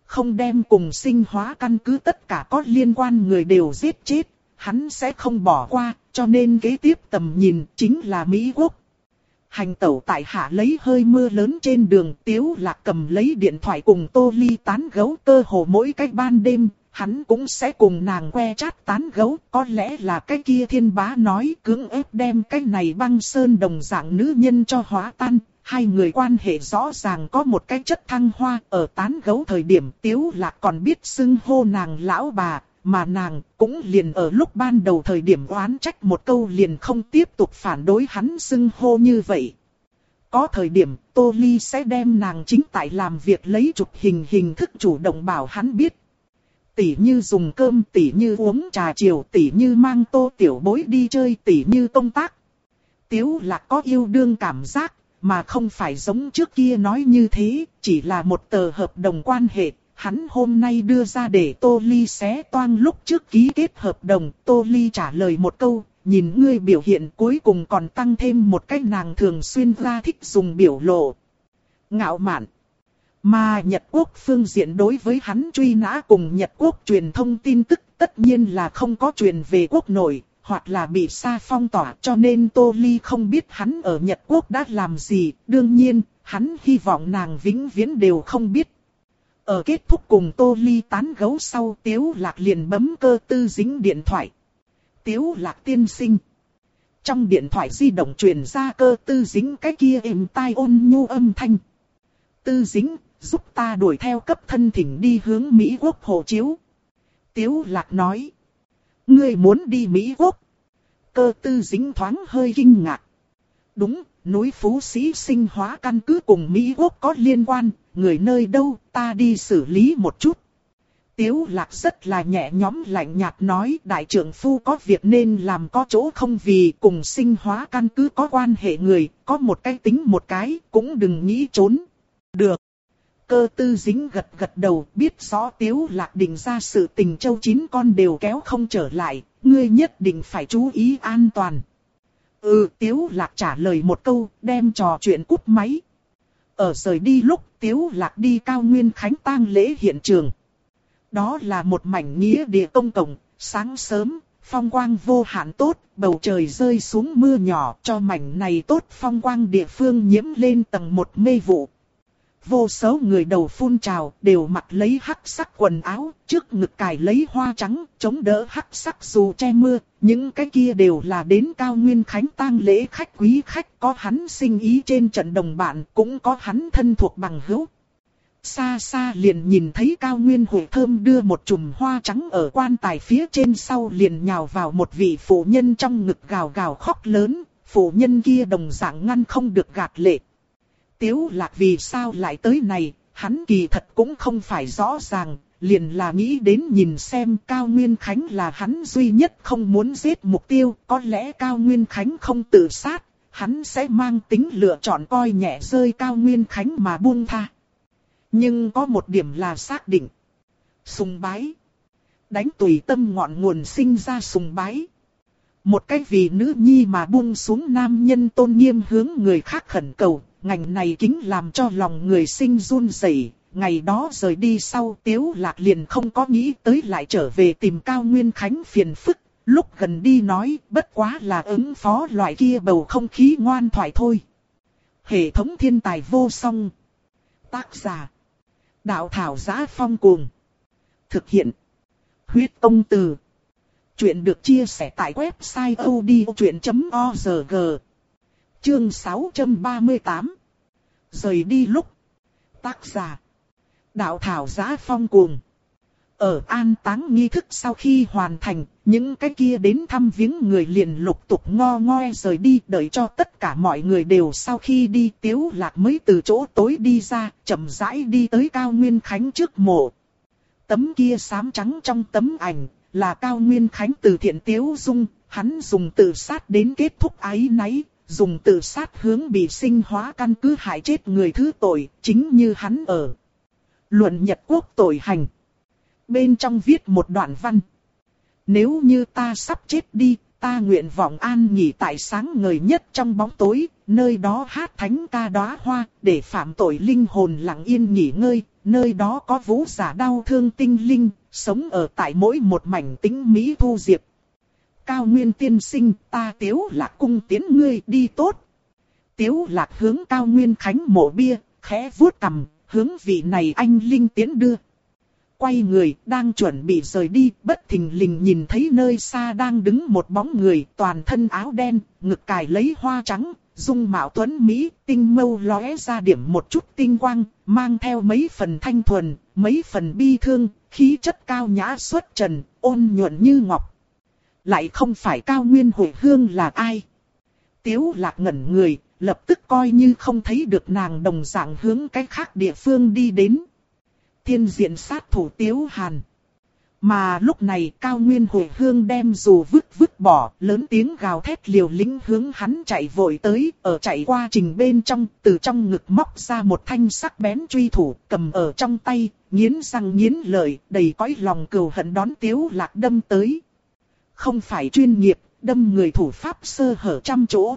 Không đem cùng sinh hóa căn cứ tất cả có liên quan người đều giết chết, hắn sẽ không bỏ qua, cho nên kế tiếp tầm nhìn chính là Mỹ Quốc. Hành tẩu tại hạ lấy hơi mưa lớn trên đường tiếu lạc cầm lấy điện thoại cùng tô ly tán gấu cơ hồ mỗi cách ban đêm, hắn cũng sẽ cùng nàng que chát tán gấu, có lẽ là cái kia thiên bá nói cưỡng ép đem cái này băng sơn đồng dạng nữ nhân cho hóa tan. Hai người quan hệ rõ ràng có một cái chất thăng hoa ở tán gấu thời điểm tiếu lạc còn biết xưng hô nàng lão bà, mà nàng cũng liền ở lúc ban đầu thời điểm oán trách một câu liền không tiếp tục phản đối hắn xưng hô như vậy. Có thời điểm Tô Ly sẽ đem nàng chính tại làm việc lấy chụp hình hình thức chủ động bảo hắn biết. Tỷ như dùng cơm, tỷ như uống trà chiều, tỷ như mang tô tiểu bối đi chơi, tỷ như công tác. Tiếu là có yêu đương cảm giác, mà không phải giống trước kia nói như thế, chỉ là một tờ hợp đồng quan hệ, hắn hôm nay đưa ra để Tô Ly xé toang lúc trước ký kết hợp đồng, Tô Ly trả lời một câu, nhìn ngươi biểu hiện cuối cùng còn tăng thêm một cách nàng thường xuyên ra thích dùng biểu lộ. Ngạo mạn. Mà Nhật Quốc phương diện đối với hắn truy nã cùng Nhật Quốc truyền thông tin tức tất nhiên là không có truyền về quốc nội, hoặc là bị xa phong tỏa cho nên Tô Ly không biết hắn ở Nhật Quốc đã làm gì, đương nhiên, hắn hy vọng nàng vĩnh viễn đều không biết. Ở kết thúc cùng Tô Ly tán gấu sau Tiếu Lạc liền bấm cơ tư dính điện thoại. Tiếu Lạc tiên sinh. Trong điện thoại di động truyền ra cơ tư dính cái kia êm tai ôn nhu âm thanh. Tư dính, giúp ta đuổi theo cấp thân thỉnh đi hướng Mỹ Quốc hộ chiếu. Tiếu Lạc nói. Ngươi muốn đi Mỹ Quốc. Cơ tư dính thoáng hơi kinh ngạc. Đúng, núi Phú Sĩ sinh hóa căn cứ cùng Mỹ Quốc có liên quan, người nơi đâu, ta đi xử lý một chút. Tiếu lạc rất là nhẹ nhóm lạnh nhạt nói đại trưởng phu có việc nên làm có chỗ không vì cùng sinh hóa căn cứ có quan hệ người, có một cái tính một cái, cũng đừng nghĩ trốn. Được. Cơ tư dính gật gật đầu, biết rõ tiếu lạc định ra sự tình châu chín con đều kéo không trở lại, ngươi nhất định phải chú ý an toàn. Ừ, tiếu lạc trả lời một câu, đem trò chuyện cút máy. Ở rời đi lúc tiếu lạc đi cao nguyên khánh tang lễ hiện trường. Đó là một mảnh nghĩa địa công cộng, sáng sớm, phong quang vô hạn tốt, bầu trời rơi xuống mưa nhỏ cho mảnh này tốt phong quang địa phương nhiễm lên tầng một mê vụ. Vô số người đầu phun trào đều mặc lấy hắc sắc quần áo, trước ngực cài lấy hoa trắng, chống đỡ hắc sắc dù che mưa. Những cái kia đều là đến cao nguyên khánh tang lễ khách quý khách có hắn sinh ý trên trận đồng bạn, cũng có hắn thân thuộc bằng hữu. Xa xa liền nhìn thấy cao nguyên hội thơm đưa một chùm hoa trắng ở quan tài phía trên sau liền nhào vào một vị phụ nhân trong ngực gào gào khóc lớn, phụ nhân kia đồng dạng ngăn không được gạt lệ. Tiếu lạc vì sao lại tới này, hắn kỳ thật cũng không phải rõ ràng, liền là nghĩ đến nhìn xem Cao Nguyên Khánh là hắn duy nhất không muốn giết mục tiêu, có lẽ Cao Nguyên Khánh không tự sát, hắn sẽ mang tính lựa chọn coi nhẹ rơi Cao Nguyên Khánh mà buông tha. Nhưng có một điểm là xác định. Sùng bái. Đánh tùy tâm ngọn nguồn sinh ra sùng bái. Một cái vì nữ nhi mà buông xuống nam nhân tôn nghiêm hướng người khác khẩn cầu, ngành này kính làm cho lòng người sinh run rẩy. Ngày đó rời đi sau Tiếu Lạc liền không có nghĩ tới lại trở về tìm Cao Nguyên Khánh phiền phức. Lúc gần đi nói, bất quá là ứng phó loại kia bầu không khí ngoan thoại thôi. Hệ thống thiên tài vô song. Tác giả. Đạo thảo giá phong cuồng. Thực hiện. Huyết công từ. Chuyện được chia sẻ tại website odchuyện.org. Chương 638. Rời đi lúc. Tác giả. Đạo thảo giá phong cuồng. Ở an táng nghi thức sau khi hoàn thành, những cái kia đến thăm viếng người liền lục tục ngo ngoe rời đi đợi cho tất cả mọi người đều sau khi đi tiếu lạc mới từ chỗ tối đi ra, chậm rãi đi tới cao nguyên khánh trước mộ. Tấm kia sám trắng trong tấm ảnh, là cao nguyên khánh từ thiện tiếu dung, hắn dùng tự sát đến kết thúc ái náy, dùng tự sát hướng bị sinh hóa căn cứ hại chết người thứ tội, chính như hắn ở. Luận Nhật Quốc tội hành. Bên trong viết một đoạn văn. Nếu như ta sắp chết đi, ta nguyện vọng an nghỉ tại sáng ngời nhất trong bóng tối, nơi đó hát thánh ca đóa hoa, để phạm tội linh hồn lặng yên nghỉ ngơi, nơi đó có vũ giả đau thương tinh linh, sống ở tại mỗi một mảnh tính Mỹ thu diệp. Cao Nguyên tiên sinh, ta tiếu lạc cung tiến ngươi đi tốt. Tiếu lạc hướng Cao Nguyên Khánh mộ bia, khẽ vuốt cầm, hướng vị này anh linh tiến đưa quay người, đang chuẩn bị rời đi, bất thình lình nhìn thấy nơi xa đang đứng một bóng người, toàn thân áo đen, ngực cài lấy hoa trắng, dung mạo tuấn Mỹ, tinh mâu lóe ra điểm một chút tinh quang, mang theo mấy phần thanh thuần, mấy phần bi thương, khí chất cao nhã xuất trần, ôn nhuận như ngọc. Lại không phải cao nguyên hội hương là ai? Tiếu lạc ngẩn người, lập tức coi như không thấy được nàng đồng dạng hướng cách khác địa phương đi đến thiên diện sát thủ Tiếu Hàn. Mà lúc này cao nguyên hồi hương đem dù vứt vứt bỏ, lớn tiếng gào thét liều lĩnh hướng hắn chạy vội tới, ở chạy qua trình bên trong, từ trong ngực móc ra một thanh sắc bén truy thủ, cầm ở trong tay, nghiến răng nghiến lợi, đầy cõi lòng cừu hận đón tiếu lạc đâm tới. Không phải chuyên nghiệp, đâm người thủ pháp sơ hở trăm chỗ.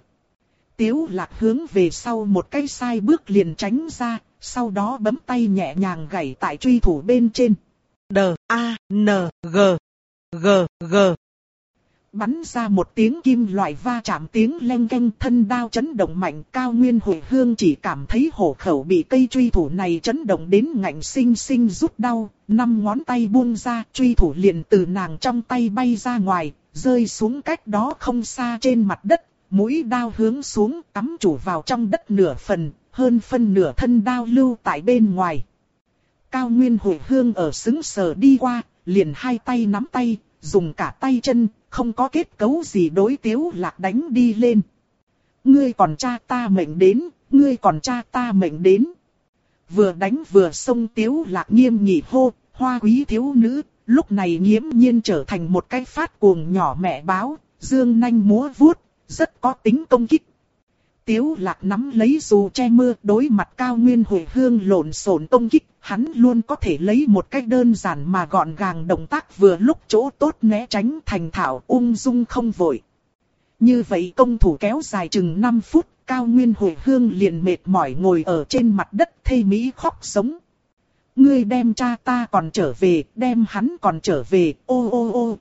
Tiếu lạc hướng về sau một cái sai bước liền tránh ra, sau đó bấm tay nhẹ nhàng gảy tại truy thủ bên trên. D, A, N, G, G, G. Bắn ra một tiếng kim loại va chạm tiếng len canh thân đao chấn động mạnh cao nguyên hồi hương chỉ cảm thấy hổ khẩu bị cây truy thủ này chấn động đến ngạnh sinh sinh rút đau, năm ngón tay buông ra truy thủ liền từ nàng trong tay bay ra ngoài, rơi xuống cách đó không xa trên mặt đất, mũi đao hướng xuống cắm chủ vào trong đất nửa phần, hơn phân nửa thân đao lưu tại bên ngoài. Cao Nguyên hồi hương ở xứng sở đi qua, liền hai tay nắm tay, dùng cả tay chân, không có kết cấu gì đối tiếu lạc đánh đi lên. Ngươi còn cha ta mệnh đến, ngươi còn cha ta mệnh đến. Vừa đánh vừa xông tiếu lạc nghiêm nghị hô, hoa quý thiếu nữ, lúc này nghiễm nhiên trở thành một cái phát cuồng nhỏ mẹ báo, dương nanh múa vuốt, rất có tính công kích. Tiếu lạc nắm lấy dù che mưa đối mặt cao nguyên hồi hương lộn xộn công kích, hắn luôn có thể lấy một cách đơn giản mà gọn gàng động tác vừa lúc chỗ tốt né tránh thành thạo ung dung không vội. Như vậy công thủ kéo dài chừng 5 phút, cao nguyên hồi hương liền mệt mỏi ngồi ở trên mặt đất thê mỹ khóc sống. Ngươi đem cha ta còn trở về, đem hắn còn trở về, ô ô ô,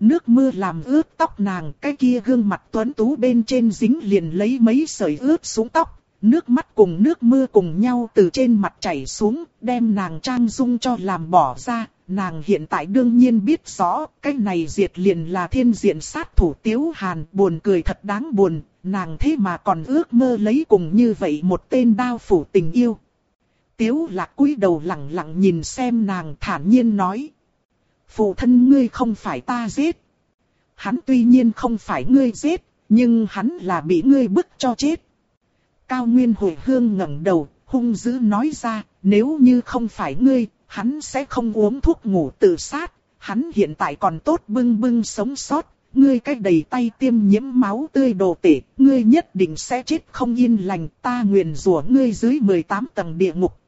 Nước mưa làm ướt tóc nàng, cái kia gương mặt tuấn tú bên trên dính liền lấy mấy sợi ướt xuống tóc. Nước mắt cùng nước mưa cùng nhau từ trên mặt chảy xuống, đem nàng trang dung cho làm bỏ ra. Nàng hiện tại đương nhiên biết rõ, cái này diệt liền là thiên diện sát thủ tiếu hàn, buồn cười thật đáng buồn, nàng thế mà còn ước mơ lấy cùng như vậy một tên đao phủ tình yêu. Tiếu lạc cúi đầu lặng lặng nhìn xem nàng thản nhiên nói phụ thân ngươi không phải ta giết. Hắn tuy nhiên không phải ngươi giết, nhưng hắn là bị ngươi bức cho chết. Cao Nguyên Hồi Hương ngẩng đầu, hung dữ nói ra, nếu như không phải ngươi, hắn sẽ không uống thuốc ngủ tự sát, hắn hiện tại còn tốt bưng bưng sống sót, ngươi cái đầy tay tiêm nhiễm máu tươi đồ tể, ngươi nhất định sẽ chết không yên lành, ta nguyện rủa ngươi dưới 18 tầng địa ngục.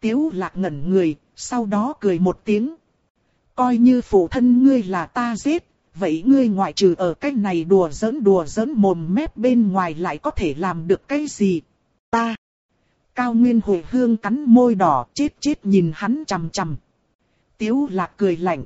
Tiếu lạc ngẩn người, sau đó cười một tiếng. Coi như phụ thân ngươi là ta giết, vậy ngươi ngoại trừ ở cái này đùa giỡn đùa giỡn mồm mép bên ngoài lại có thể làm được cái gì? Ta! Cao Nguyên hồi hương cắn môi đỏ chết chết nhìn hắn chằm chằm. Tiếu lạc cười lạnh.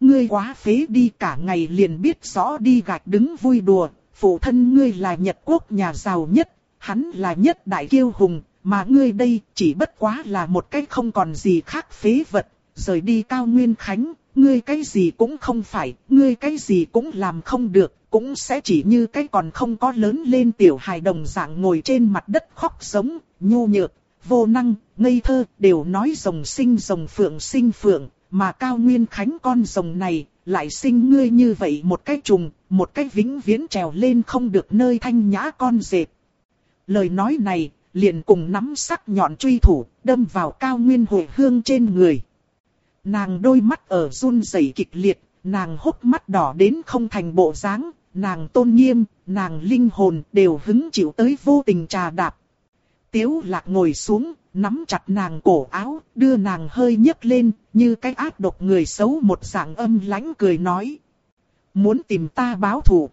Ngươi quá phế đi cả ngày liền biết rõ đi gạch đứng vui đùa, phụ thân ngươi là Nhật quốc nhà giàu nhất, hắn là nhất đại kiêu hùng, mà ngươi đây chỉ bất quá là một cái không còn gì khác phế vật, rời đi cao nguyên khánh, ngươi cái gì cũng không phải, ngươi cái gì cũng làm không được, cũng sẽ chỉ như cái còn không có lớn lên tiểu hài đồng dạng ngồi trên mặt đất khóc sống, nhu nhược, vô năng, ngây thơ, đều nói rồng sinh rồng phượng sinh phượng, mà cao nguyên khánh con rồng này, lại sinh ngươi như vậy một cái trùng, một cái vĩnh viễn trèo lên không được nơi thanh nhã con dệt. Lời nói này, liền cùng nắm sắc nhọn truy thủ, đâm vào cao nguyên hồi hương trên người. Nàng đôi mắt ở run rẩy kịch liệt, nàng hốc mắt đỏ đến không thành bộ dáng, nàng tôn nghiêm, nàng linh hồn đều hứng chịu tới vô tình trà đạp. Tiếu lạc ngồi xuống, nắm chặt nàng cổ áo, đưa nàng hơi nhấc lên, như cái ác độc người xấu một dạng âm lãnh cười nói. Muốn tìm ta báo thù.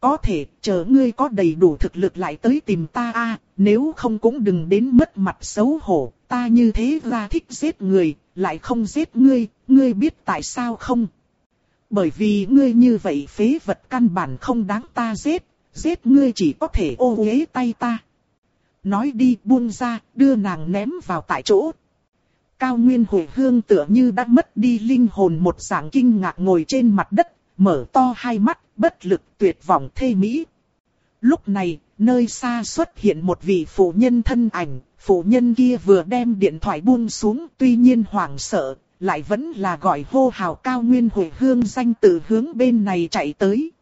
Có thể, chờ ngươi có đầy đủ thực lực lại tới tìm ta a nếu không cũng đừng đến mất mặt xấu hổ, ta như thế ra thích giết người, lại không giết ngươi, ngươi biết tại sao không? Bởi vì ngươi như vậy phế vật căn bản không đáng ta giết, giết ngươi chỉ có thể ô uế tay ta. Nói đi buông ra, đưa nàng ném vào tại chỗ. Cao Nguyên Hồi Hương tựa như đã mất đi linh hồn một dạng kinh ngạc ngồi trên mặt đất, mở to hai mắt, bất lực tuyệt vọng thê mỹ. Lúc này, nơi xa xuất hiện một vị phụ nhân thân ảnh, phụ nhân kia vừa đem điện thoại buông xuống tuy nhiên hoảng sợ, lại vẫn là gọi hô hào cao nguyên hồi hương danh từ hướng bên này chạy tới.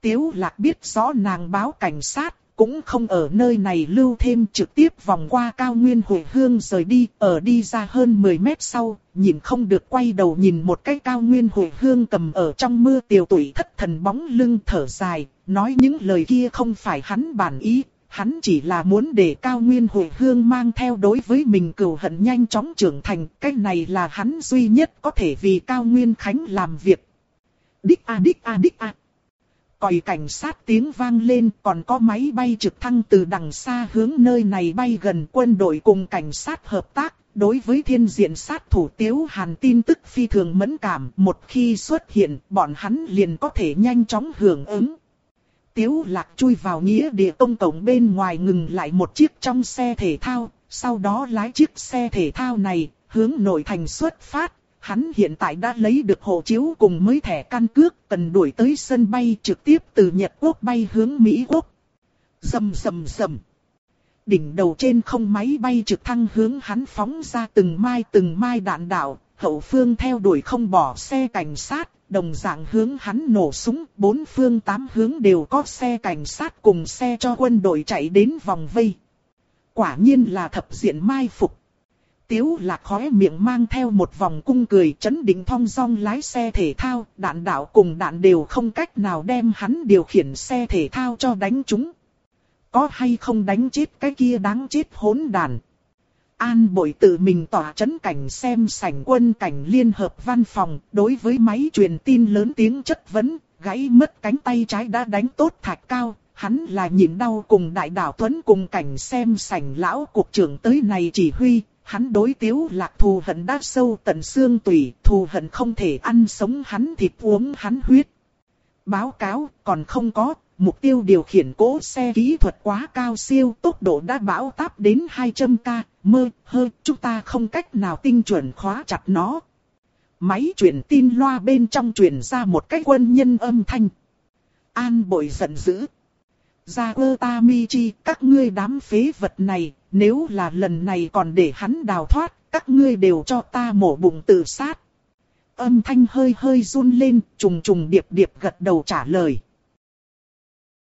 Tiếu lạc biết rõ nàng báo cảnh sát, cũng không ở nơi này lưu thêm trực tiếp vòng qua cao nguyên hồi hương rời đi, ở đi ra hơn 10 mét sau, nhìn không được quay đầu nhìn một cái cao nguyên hồi hương cầm ở trong mưa tiểu tụy thất thần bóng lưng thở dài, nói những lời kia không phải hắn bản ý, hắn chỉ là muốn để cao nguyên hồi hương mang theo đối với mình cừu hận nhanh chóng trưởng thành, cái này là hắn duy nhất có thể vì cao nguyên khánh làm việc. Đích a đích a đích a. Còi cảnh sát tiếng vang lên còn có máy bay trực thăng từ đằng xa hướng nơi này bay gần quân đội cùng cảnh sát hợp tác. Đối với thiên diện sát thủ Tiếu Hàn tin tức phi thường mẫn cảm, một khi xuất hiện, bọn hắn liền có thể nhanh chóng hưởng ứng. Tiếu lạc chui vào nghĩa địa công cộng bên ngoài ngừng lại một chiếc trong xe thể thao, sau đó lái chiếc xe thể thao này, hướng nội thành xuất phát. Hắn hiện tại đã lấy được hộ chiếu cùng mới thẻ căn cước, cần đuổi tới sân bay trực tiếp từ Nhật Quốc bay hướng Mỹ Quốc. Dầm dầm dầm. Đỉnh đầu trên không máy bay trực thăng hướng hắn phóng ra từng mai từng mai đạn đạo, hậu phương theo đuổi không bỏ xe cảnh sát, đồng dạng hướng hắn nổ súng, bốn phương tám hướng đều có xe cảnh sát cùng xe cho quân đội chạy đến vòng vây. Quả nhiên là thập diện mai phục. Tiếu lạc khóe miệng mang theo một vòng cung cười chấn định thong dong lái xe thể thao, đạn đạo cùng đạn đều không cách nào đem hắn điều khiển xe thể thao cho đánh chúng. Có hay không đánh chết cái kia đáng chết hỗn đàn. An bội tự mình tỏa chấn cảnh xem sảnh quân cảnh liên hợp văn phòng, đối với máy truyền tin lớn tiếng chất vấn, gãy mất cánh tay trái đã đánh tốt thạch cao, hắn là nhịn đau cùng đại đảo Tuấn cùng cảnh xem sảnh lão cục trưởng tới này chỉ huy, hắn đối tiếu lạc thù hận đã sâu tận xương tủy, thù hận không thể ăn sống hắn thịt uống hắn huyết. Báo cáo còn không có, mục tiêu điều khiển cỗ xe kỹ thuật quá cao siêu tốc độ đã bão táp đến 200k, mơ, hơ, chúng ta không cách nào tinh chuẩn khóa chặt nó. Máy truyền tin loa bên trong truyền ra một cái quân nhân âm thanh. An bội giận dữ. Gia ơ ta mi chi, các ngươi đám phế vật này, nếu là lần này còn để hắn đào thoát, các ngươi đều cho ta mổ bụng tự sát. Âm thanh hơi hơi run lên, trùng trùng điệp điệp gật đầu trả lời.